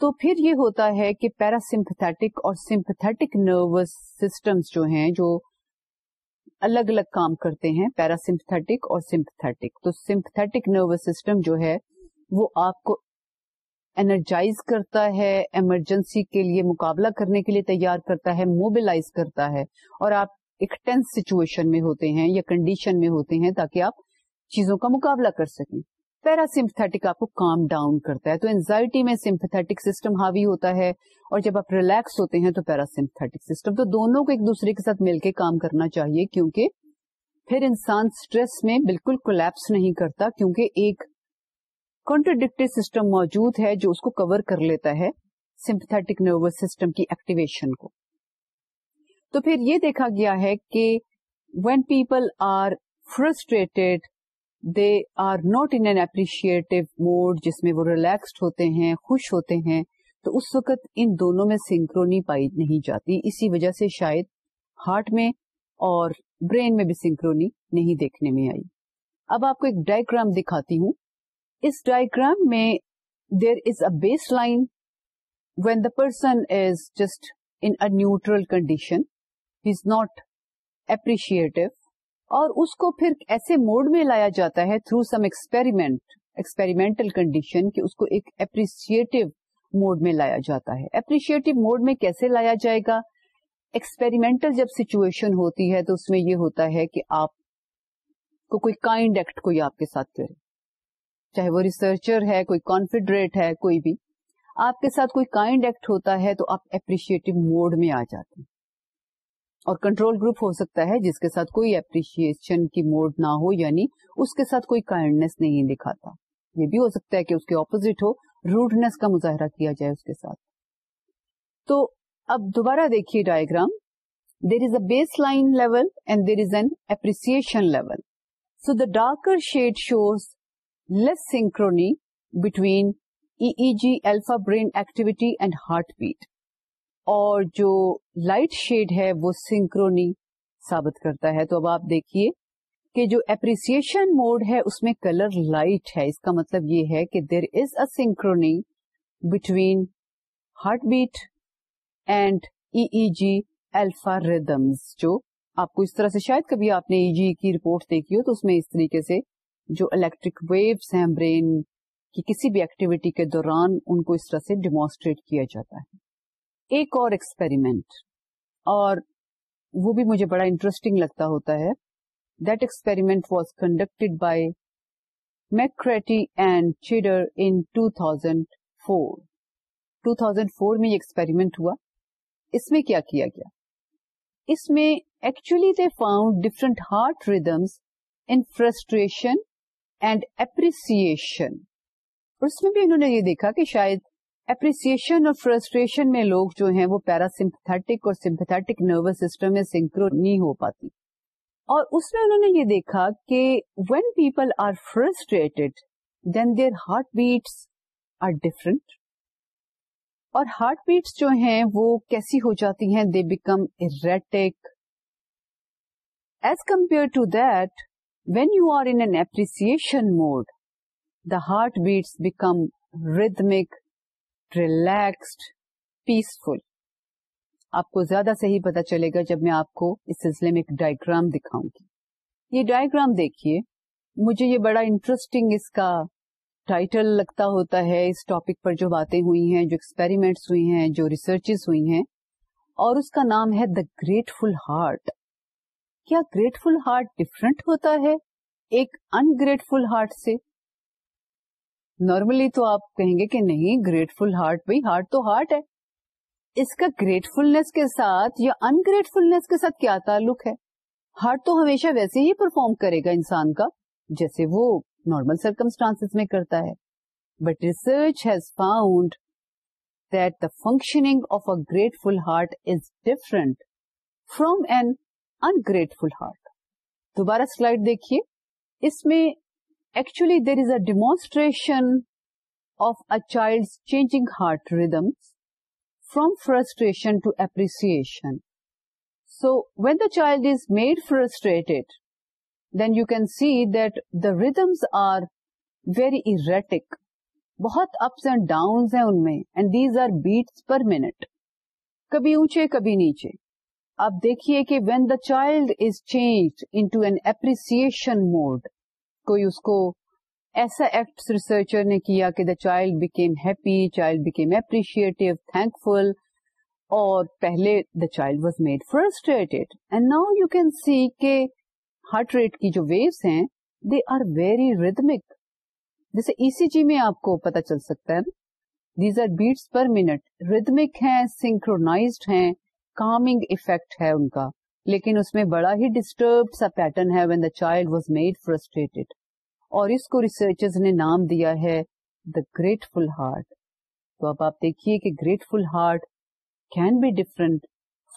تو پھر یہ ہوتا ہے کہ پیراسمپتھیٹک اور سمپتھیٹک نروس سسٹمس جو ہیں جو الگ الگ کام کرتے ہیں پیرا سمتھیٹک اور سمپتھیٹک تو سمپتھیٹک نروس سسٹم جو ہے وہ آپ کو انرجائز کرتا ہے ایمرجنسی کے لیے مقابلہ کرنے کے لیے تیار کرتا ہے موبلائز کرتا ہے اور آپ ایک ٹینس سچویشن میں ہوتے ہیں یا کنڈیشن میں ہوتے ہیں تاکہ آپ چیزوں کا مقابلہ کر سکیں پیراسمپتھیٹک آپ کو کام ڈاؤن کرتا ہے تو انزائٹی میں سمپتھیٹک سسٹم ہاوی ہوتا ہے اور جب آپ ریلیکس ہوتے ہیں تو پیراسمپتھیٹک سسٹم تو دونوں کو ایک دوسرے کے ساتھ مل کے کام کرنا چاہیے کیونکہ پھر انسان اسٹریس میں بالکل کولیپس نہیں کرتا کیونکہ ایک کونٹرڈکٹ سسٹم موجود ہے جو اس کو کور کر لیتا ہے سمپتھیٹک نروس سسٹم کی ایکٹیویشن کو تو پھر یہ دیکھا گیا ہے کہ when people are frustrated or not in an appreciative mood جس میں وہ ریلیکسڈ ہوتے ہیں خوش ہوتے ہیں تو اس وقت ان دونوں میں سنکرونی پائی نہیں جاتی اسی وجہ سے شاید ہارٹ میں اور برین میں بھی سنکرونی نہیں دیکھنے میں آئی اب آپ کو ایک ڈائگرام دکھاتی ہوں اس ڈائگرام میں there is a baseline when the person is just in neutral condition is not appreciative اور اس کو پھر ایسے موڈ میں لایا جاتا ہے through some experiment experimental condition کہ اس کو ایک اپریشیٹو موڈ میں لایا جاتا ہے اپریشیٹو موڈ میں کیسے لایا جائے گا ایکسپیریمنٹل جب سچویشن ہوتی ہے تو اس میں یہ ہوتا ہے کہ آپ کو کوئی کائنڈ ایکٹ کوئی آپ کے ساتھ کرے چاہے وہ ریسرچر ہے کوئی کانفیڈریٹ ہے کوئی بھی آپ کے ساتھ کوئی کائنڈ ایکٹ ہوتا ہے تو آپ اپریشیٹو موڈ میں آ جاتے ہیں اور کنٹرول گروپ ہو سکتا ہے جس کے ساتھ کوئی اپریشیشن کی موڈ نہ ہو یعنی اس کے ساتھ کوئی کائنڈنیس نہیں دکھاتا یہ بھی ہو سکتا ہے کہ اس کے اپوزٹ ہو روڈنیس کا مظاہرہ کیا جائے اس کے ساتھ تو اب دوبارہ دیکھیے diagram there is a baseline level and there is an appreciation level so the darker shade shows less synchrony between E G alpha brain activity and heartbeat اور جو لائٹ شیڈ ہے وہ سنکرونی ثابت کرتا ہے تو اب آپ دیکھیے کہ جو اپریسیشن موڈ ہے اس میں کلر لائٹ ہے اس کا مطلب یہ ہے کہ there is a synchrony between heartbeat and E G alpha rhythms جو آپ کو اس طرح سے شاید کبھی آپ نے ای e جی e کی رپورٹ دیکھی ہو تو اس میں اس طریقے سے جو الیکٹرک ویوس ہیں برین کی کسی بھی ایکٹیویٹی کے دوران ان کو اس طرح سے ڈیمونسٹریٹ کیا جاتا ہے ایک اور ایکسپیریمنٹ اور وہ بھی مجھے بڑا انٹرسٹنگ لگتا ہوتا ہے that experiment was conducted by McCraty and Childre in 2004 2004 میں یہ ایکسپیریمنٹ ہوا اس میں کیا کیا گیا اس میں actually they found different heart rhythms in frustration and appreciation اس میں بھی انہوں نے یہ دیکھا کہ شاید اپریسیشن اور فرسٹریشن میں لوگ جو ہیں وہ پیرا سمپھٹک اور سمپھٹک نروس سسٹم میں سنکرو نہیں ہو پاتی اور اس میں انہوں نے یہ دیکھا کہ when people are frustrated then their heartbeats are different اور ہارٹ بیٹس جو ہیں وہ کیسی ہو جاتی ہیں they become erratic as compare to that when you are in appreciation mood the heartbeats become rhythmic relaxed peaceful آپ کو زیادہ صحیح پتا چلے گا جب میں آپ کو اس سلسلے میں ایک ڈائگرام دکھاؤں گی یہ ڈائگرام دیکھیے مجھے یہ بڑا انٹرسٹنگ اس کا ٹائٹل لگتا ہوتا ہے اس ٹاپک پر جو باتیں ہوئی ہیں جو ایکسپیریمنٹس ہوئی ہیں جو ریسرچ ہوئی ہیں اور اس کا نام ہے دا گریٹ فل ہارٹ کیا گریٹ فل ہارٹ ڈفرنٹ ہوتا ہے ایک انگریٹ فل ہارٹ سے نارملی تو آپ کہیں گے کہ نہیں گریٹفل ہارٹ بھائی ہارٹ تو ہارٹ ہے اس کا گریٹفلنس کے ساتھ یا کے ساتھ کیا تعلق ہے ہارٹ تو ہمیشہ ویسے ہی پرفارم کرے گا انسان کا جیسے وہ نارمل سرکمسٹانس میں کرتا ہے but research has found that the functioning of a grateful heart is different from an ungrateful heart دوبارہ سلائڈ دیکھیے اس میں چولی there is a demonstration of a child change heart rhythms from frustration to appreciation so when the child is made frustrate then you can see that the rhythms are very erratic بہت ups and downs ہیں ان میں and these are beat per minute کبھی اونچے کبھی نیچے آپ دیکھیے کہ when the child is change into an appreciation mode کوئی اس کو ایسا ایکٹ ریسرچر نے کیا کہ the child became happy child became appreciative thankful اور پہلے the child was made frustrated and now you can see کے ہارٹ ریٹ کی جو ویوس ہیں دے آر ویری ردمک جیسے ای سی جی میں آپ کو پتا چل سکتا ہے these are beats per minute rhythmic ہیں ہیں کامنگ افیکٹ ہے ان کا لیکن اس میں بڑا ہی ڈسٹرب سا پیٹرن ہے when the child was made frustrated اور اس کو ریسرچرز نے نام دیا ہے دا گریٹ فل ہارٹ تو اب آپ دیکھیے کہ grateful heart can be different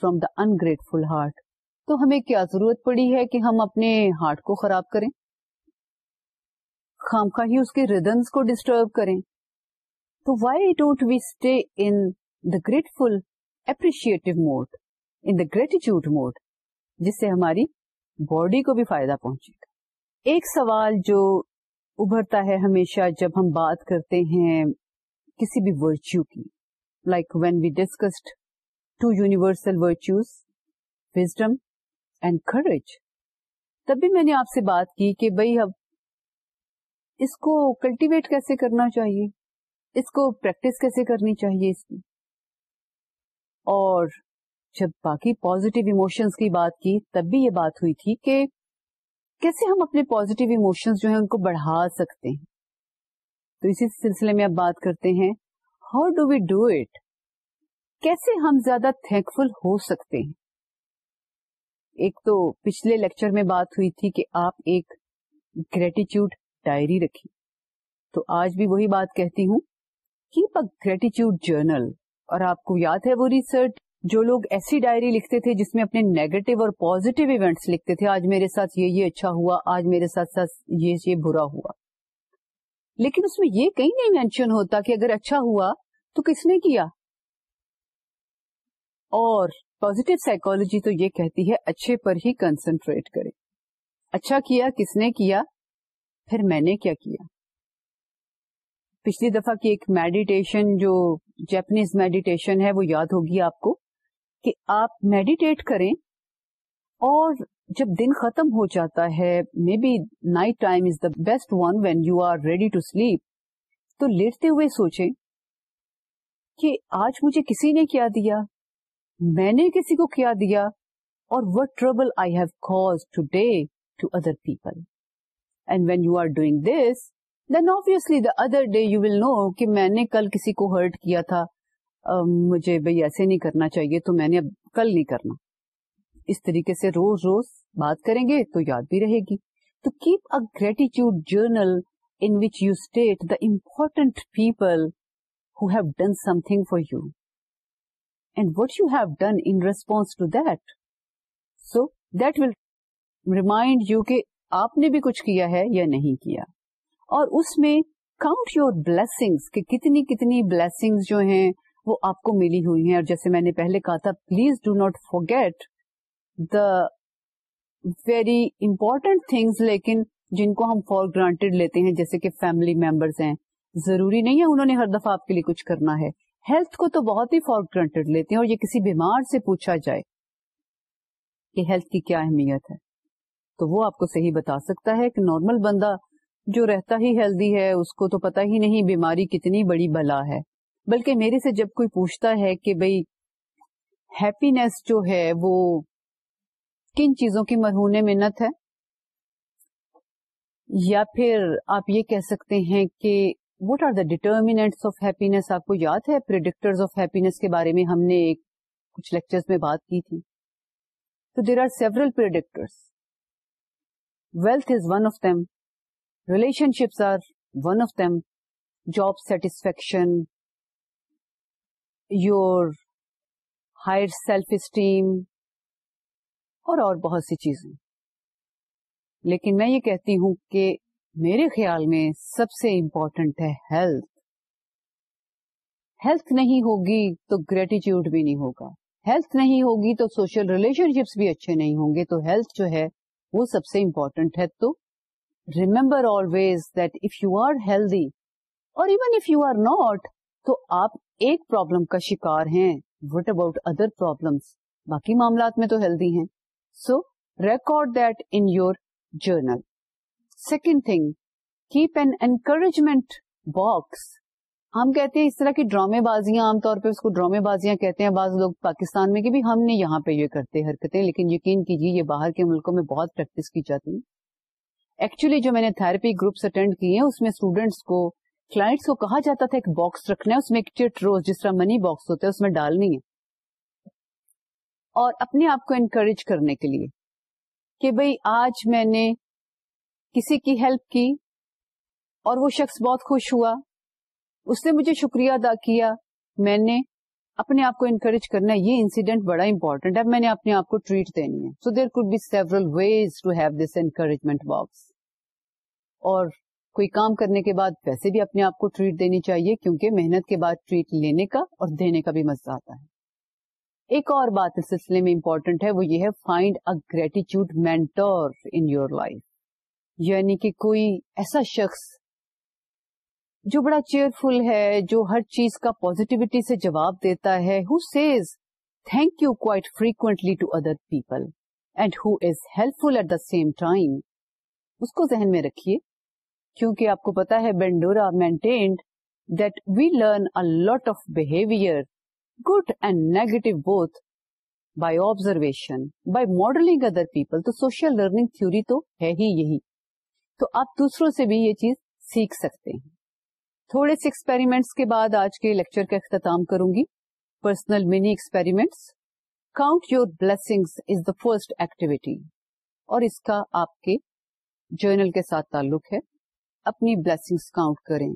from the ungrateful heart تو ہمیں کیا ضرورت پڑی ہے کہ ہم اپنے ہارٹ کو خراب کریں خام اس کے ردنس کو ڈسٹرب کریں تو why don't we stay in grateful appreciative mood in the gratitude mood جس سے ہماری باڈی کو بھی فائدہ پہنچے ایک سوال جو ابھرتا ہے ہمیشہ جب ہم بات کرتے ہیں کسی بھی ورچیو کی like when we discussed two universal virtues wisdom and courage تب بھی میں نے آپ سے بات کی کہ بھائی اب اس کو کلٹیویٹ کیسے کرنا چاہیے اس کو پریکٹس کیسے کرنی چاہیے اس کی اور جب باقی پوزیٹو ایموشنس کی بات کی تب بھی یہ بات ہوئی تھی کہ کیسے ہم اپنے پوزیٹو ایموشنز جو ہے ان کو بڑھا سکتے ہیں تو اسی سلسلے میں بات کرتے ہیں how do we do it کیسے ہم زیادہ تھینک فل ہو سکتے ہیں ایک تو پچھلے لیکچر میں بات ہوئی تھی کہ آپ ایک گریٹیچیوڈ ڈائری رکھی تو آج بھی وہی بات کہتی ہوں کیپ اے گریٹیچیوڈ جرنل اور آپ کو یاد ہے وہ ریسرچ جو لوگ ایسی ڈائری لکھتے تھے جس میں اپنے نیگیٹو اور پوزیٹو ایونٹس لکھتے تھے آج میرے ساتھ یہ یہ اچھا ہوا آج میرے ساتھ ساتھ یہ یہ برا ہوا لیکن اس میں یہ کہیں نہیں مینشن ہوتا کہ اگر اچھا ہوا تو کس نے کیا اور پوزیٹو سائیکولوجی تو یہ کہتی ہے اچھے پر ہی کنسنٹریٹ کرے اچھا کیا کس نے کیا پھر میں نے کیا کیا پچھلی دفعہ کی ایک میڈیٹیشن جو جیپنیز میڈیٹیشن ہے وہ یاد ہوگی آپ کو کہ آپ میڈیٹیٹ کریں اور جب دن ختم ہو جاتا ہے maybe night time is the best one when you are ready to sleep تو لیٹتے ہوئے سوچیں کہ آج مجھے کسی نے کیا دیا میں نے کسی کو کیا دیا اور what trouble I have caused today to other people and when you are doing this then obviously the other day you will know کہ میں نے کل کسی کو ہرٹ کیا تھا مجھے بھائی ایسے نہیں کرنا چاہیے تو میں نے اب کل نہیں کرنا اس طریقے سے روز روز بات کریں گے تو یاد بھی رہے گی تو keep gratitude journal in which you state the important people who have done something for you and what you have done in response to that so that will remind you کہ آپ نے بھی کچھ کیا ہے یا نہیں کیا اور اس میں کاؤنٹ یور بلیسنگس کہ کتنی کتنی بلسنگ جو ہیں وہ آپ کو ملی ہوئی ہیں اور جیسے میں نے پہلے کہا تھا please do not forget the very important things لیکن جن کو ہم فار گرانٹیڈ لیتے ہیں جیسے کہ فیملی ممبرس ہیں ضروری نہیں ہے انہوں نے ہر دفعہ آپ کے لیے کچھ کرنا ہے ہیلتھ کو تو بہت ہی فار گرانٹیڈ لیتے ہیں اور یہ کسی بیمار سے پوچھا جائے کہ ہیلتھ کی کیا اہمیت ہے تو وہ آپ کو صحیح بتا سکتا ہے کہ نارمل بندہ جو رہتا ہی ہیلدی ہے اس کو تو پتا ہی نہیں بیماری کتنی بڑی بلا ہے بلکہ میرے سے جب کوئی پوچھتا ہے کہ بھائی ہیپینیس جو ہے وہ کن چیزوں کی مرہون منت ہے یا پھر آپ یہ کہہ سکتے ہیں کہ what are the determinants of happiness آپ کو یاد ہے آف ہیپینیس کے بارے میں ہم نے ایک کچھ لیکچر میں بات کی تھی تو there are several job satisfaction higher self esteem اور اور بہت سی چیزیں لیکن میں یہ کہتی ہوں کہ میرے خیال میں سب سے امپورٹنٹ ہے ہیلتھ ہیلتھ نہیں ہوگی تو گریٹیچیوڈ بھی نہیں ہوگا ہیلتھ نہیں ہوگی تو سوشل ریلیشن شپس بھی اچھے نہیں ہوں گے تو ہیلتھ جو ہے وہ سب سے امپورٹنٹ ہے تو remember always that if you are healthy اور even if you are not تو آپ ایک پرابلم کا شکار ہیں وٹ اباؤٹ ادر پرابلمس باقی معاملات میں تو ہیلدی ہیں so record that in your journal second thing keep an encouragement box ہم کہتے ہیں اس طرح کی ڈرامے بازیاں عام طور پہ اس کو ڈرامے بازیاں کہتے ہیں بعض لوگ پاکستان میں کہ بھی ہم نے یہاں پہ یہ کرتے حرکتیں لیکن یقین کیجیے یہ باہر کے ملکوں میں بہت پریکٹس کی جاتی ایکچولی جو میں نے تھراپی گروپس اٹینڈ کیے ہیں اس میں اسٹوڈینٹس کو کلائنٹس کو کہا جاتا تھا ایک باکس رکھنا ہے اس میں ایک چٹ روز جس طرح منی باکس ہوتا ہے اس میں ڈالنی ہے اور اپنے آپ کو انکریج کرنے کے لیے کہ بھئی آج میں نے کسی کی ہیلپ کی اور وہ شخص بہت خوش ہوا اس نے مجھے شکریہ ادا کیا میں نے اپنے آپ کو انکریج کرنا ہے یہ انسیڈنٹ بڑا امپورٹنٹ ہے میں نے اپنے آپ کو ٹریٹ دینی ہے so there could be several ways to have this encouragement box اور کوئی کام کرنے کے بعد ویسے بھی اپنے آپ کو ٹریٹ دینی چاہیے کیونکہ محنت کے بعد ٹریٹ لینے کا اور دینے کا بھی مزہ آتا ہے ایک اور بات اس سلسلے میں امپورٹنٹ ہے وہ یہ ہے find a gratitude mentor in your life یعنی کہ کوئی ایسا شخص جو بڑا فل ہے جو ہر چیز کا پوزیٹیوٹی سے جواب دیتا ہے who says thank you quite frequently to other people and who is helpful at the same time اس کو ذہن میں رکھیے کیونکہ آپ کو پتا ہے Bandura mentioned that we learn a lot of behaviour good and negative both by observation by modelling other people تو سوشل لرننگ تھیوری تو ہے ہی یہی تو آپ دوسروں سے بھی یہ چیز سیکھ سکتے ہیں تھوڑے سے ایکسپیریمنٹس کے بعد آج کے لیکچر کا اختتام کروں گی personal many experiments count your blessing is the first activity اور اس کا آپ کے جرنل کے ساتھ تعلق ہے اپنی بلسنگس کاؤنٹ کریں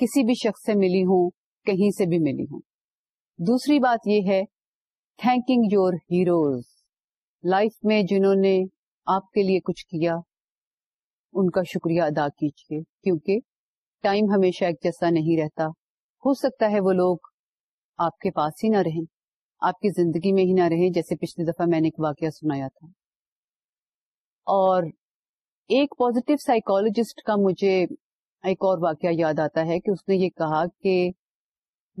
کسی بھی شخص سے ملی ہوں کہیں سے بھی ملی ہوں دوسری بات یہ ہے تھینکنگ یور ہیروز لائف میں جنہوں نے آپ کے لیے کچھ کیا ان کا شکریہ ادا کیجیے کیونکہ ٹائم ہمیشہ ایک جیسا نہیں رہتا ہو سکتا ہے وہ لوگ آپ کے پاس ہی نہ رہیں آپ کی زندگی میں ہی نہ رہیں جیسے پچھلی دفعہ میں نے ایک واقعہ سنایا تھا اور ایک پوزیٹو سائیکولوجسٹ کا مجھے ایک اور واقعہ یاد آتا ہے کہ اس نے یہ کہا کہ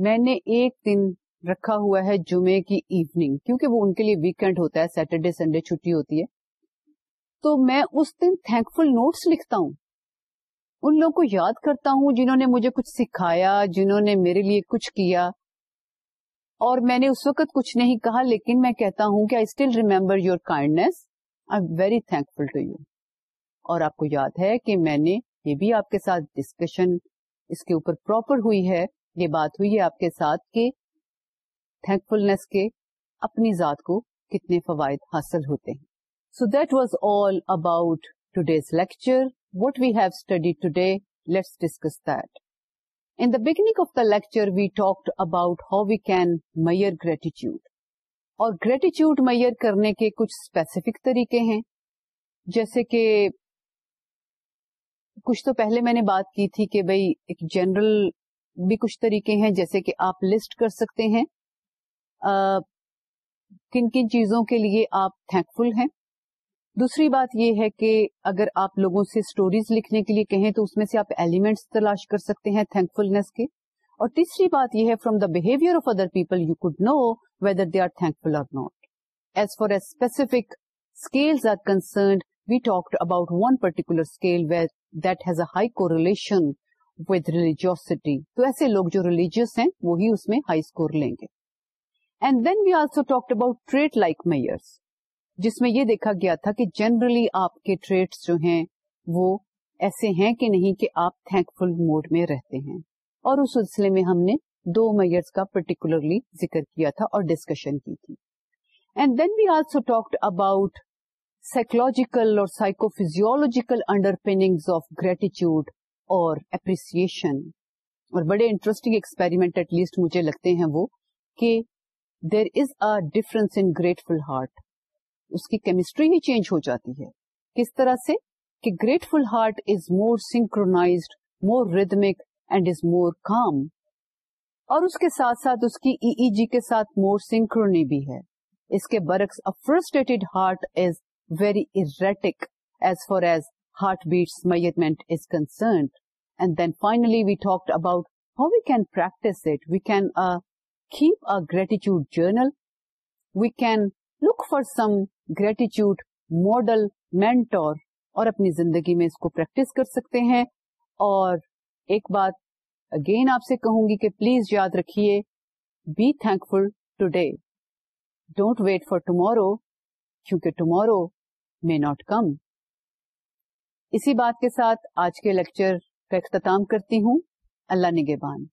میں نے ایک دن رکھا ہوا ہے جمعے کی ایوننگ کیونکہ وہ ان کے لیے ویکینڈ ہوتا ہے سیٹرڈے سنڈے چھٹی ہوتی ہے تو میں اس دن تھینک فل نوٹس لکھتا ہوں ان لوگ کو یاد کرتا ہوں جنہوں نے مجھے کچھ سکھایا جنہوں نے میرے لیے کچھ کیا اور میں نے اس وقت کچھ نہیں کہا لیکن میں کہتا ہوں کہ I still remember your kindness I am very thankful to you اور آپ کو یاد ہے کہ میں نے یہ بھی آپ کے ساتھ ڈسکشن اس کے اوپر پراپر ہوئی ہے یہ بات ہوئی ہے آپ کے کے ساتھ کہ تھینک فلنس اپنی ذات کو کتنے فوائد حاصل ہوتے ہیں so that was all about today's lecture what we have study today discuss that in the beginning of the lecture we talked about how we can measure gratitude اور گریٹیچیوڈ میئر کرنے کے کچھ اسپیسیفک طریقے ہیں جیسے کہ کچھ تو پہلے میں نے بات کی تھی کہ بھائی ایک جنرل بھی کچھ طریقے ہیں جیسے کہ آپ لسٹ کر سکتے ہیں کن کن چیزوں کے لیے آپ فل ہیں دوسری بات یہ ہے کہ اگر آپ لوگوں سے اسٹوریز لکھنے کے لیے کہیں تو اس میں سے آپ ایلیمنٹس تلاش کر سکتے ہیں تھینک فلنس کے اور تیسری بات یہ ہے from the behaviour of other people you could know whether they are thankful or not as far a specific scale are concerned we talk about one particular scale with that has a high with religiosity تو ایسے لوگ جو religious ہیں وہی اس میں high score لیں گے and then we also talk about trait like measures جس میں یہ دیکھا گیا تھا کہ جنرلی آپ کے ٹریٹس جو ہیں وہ ایسے ہیں کہ نہیں کہ آپ تھینک فل موڈ میں رہتے ہیں اور اس سلسلے میں ہم نے دو میئرس کا پرٹیکولرلی ذکر کیا تھا اور ڈسکشن کی تھی and then we also talk about psychological اور psycho physiological under of gratitude اور اپریسیشن اور بڑے انٹرسٹنگ ایکسپیریمنٹ ایٹ لیسٹ مجھے لگتے ہیں وہ کہ there is a difference in grateful heart اس کی کیمسٹری ہی چینج ہو جاتی ہے کس طرح سے کہ grateful heart is more synchronised more rhythmic and is more calm اور اس کے ساتھ ساتھ اس کی ای e جی e کے ساتھ مور سنکرونی بھی ہے اس کے برکس افرس heart is very erratic as far as heart beat measurement is concerned and then finally we talked about how we can practise keep a gratitude journal we can look for some gratitude model meant اور اپنی زندگی میں اس کو practice کر سکتے ہیں اور ایک بات اگین آپ سے کہوں گی کہ پلیز یاد رکھیے be thankful today don't wait for tomorrow کیونکہ ٹومورو مے ناٹ کم اسی بات کے ساتھ آج کے لیکچر کا اختتام کرتی ہوں اللہ نگہبان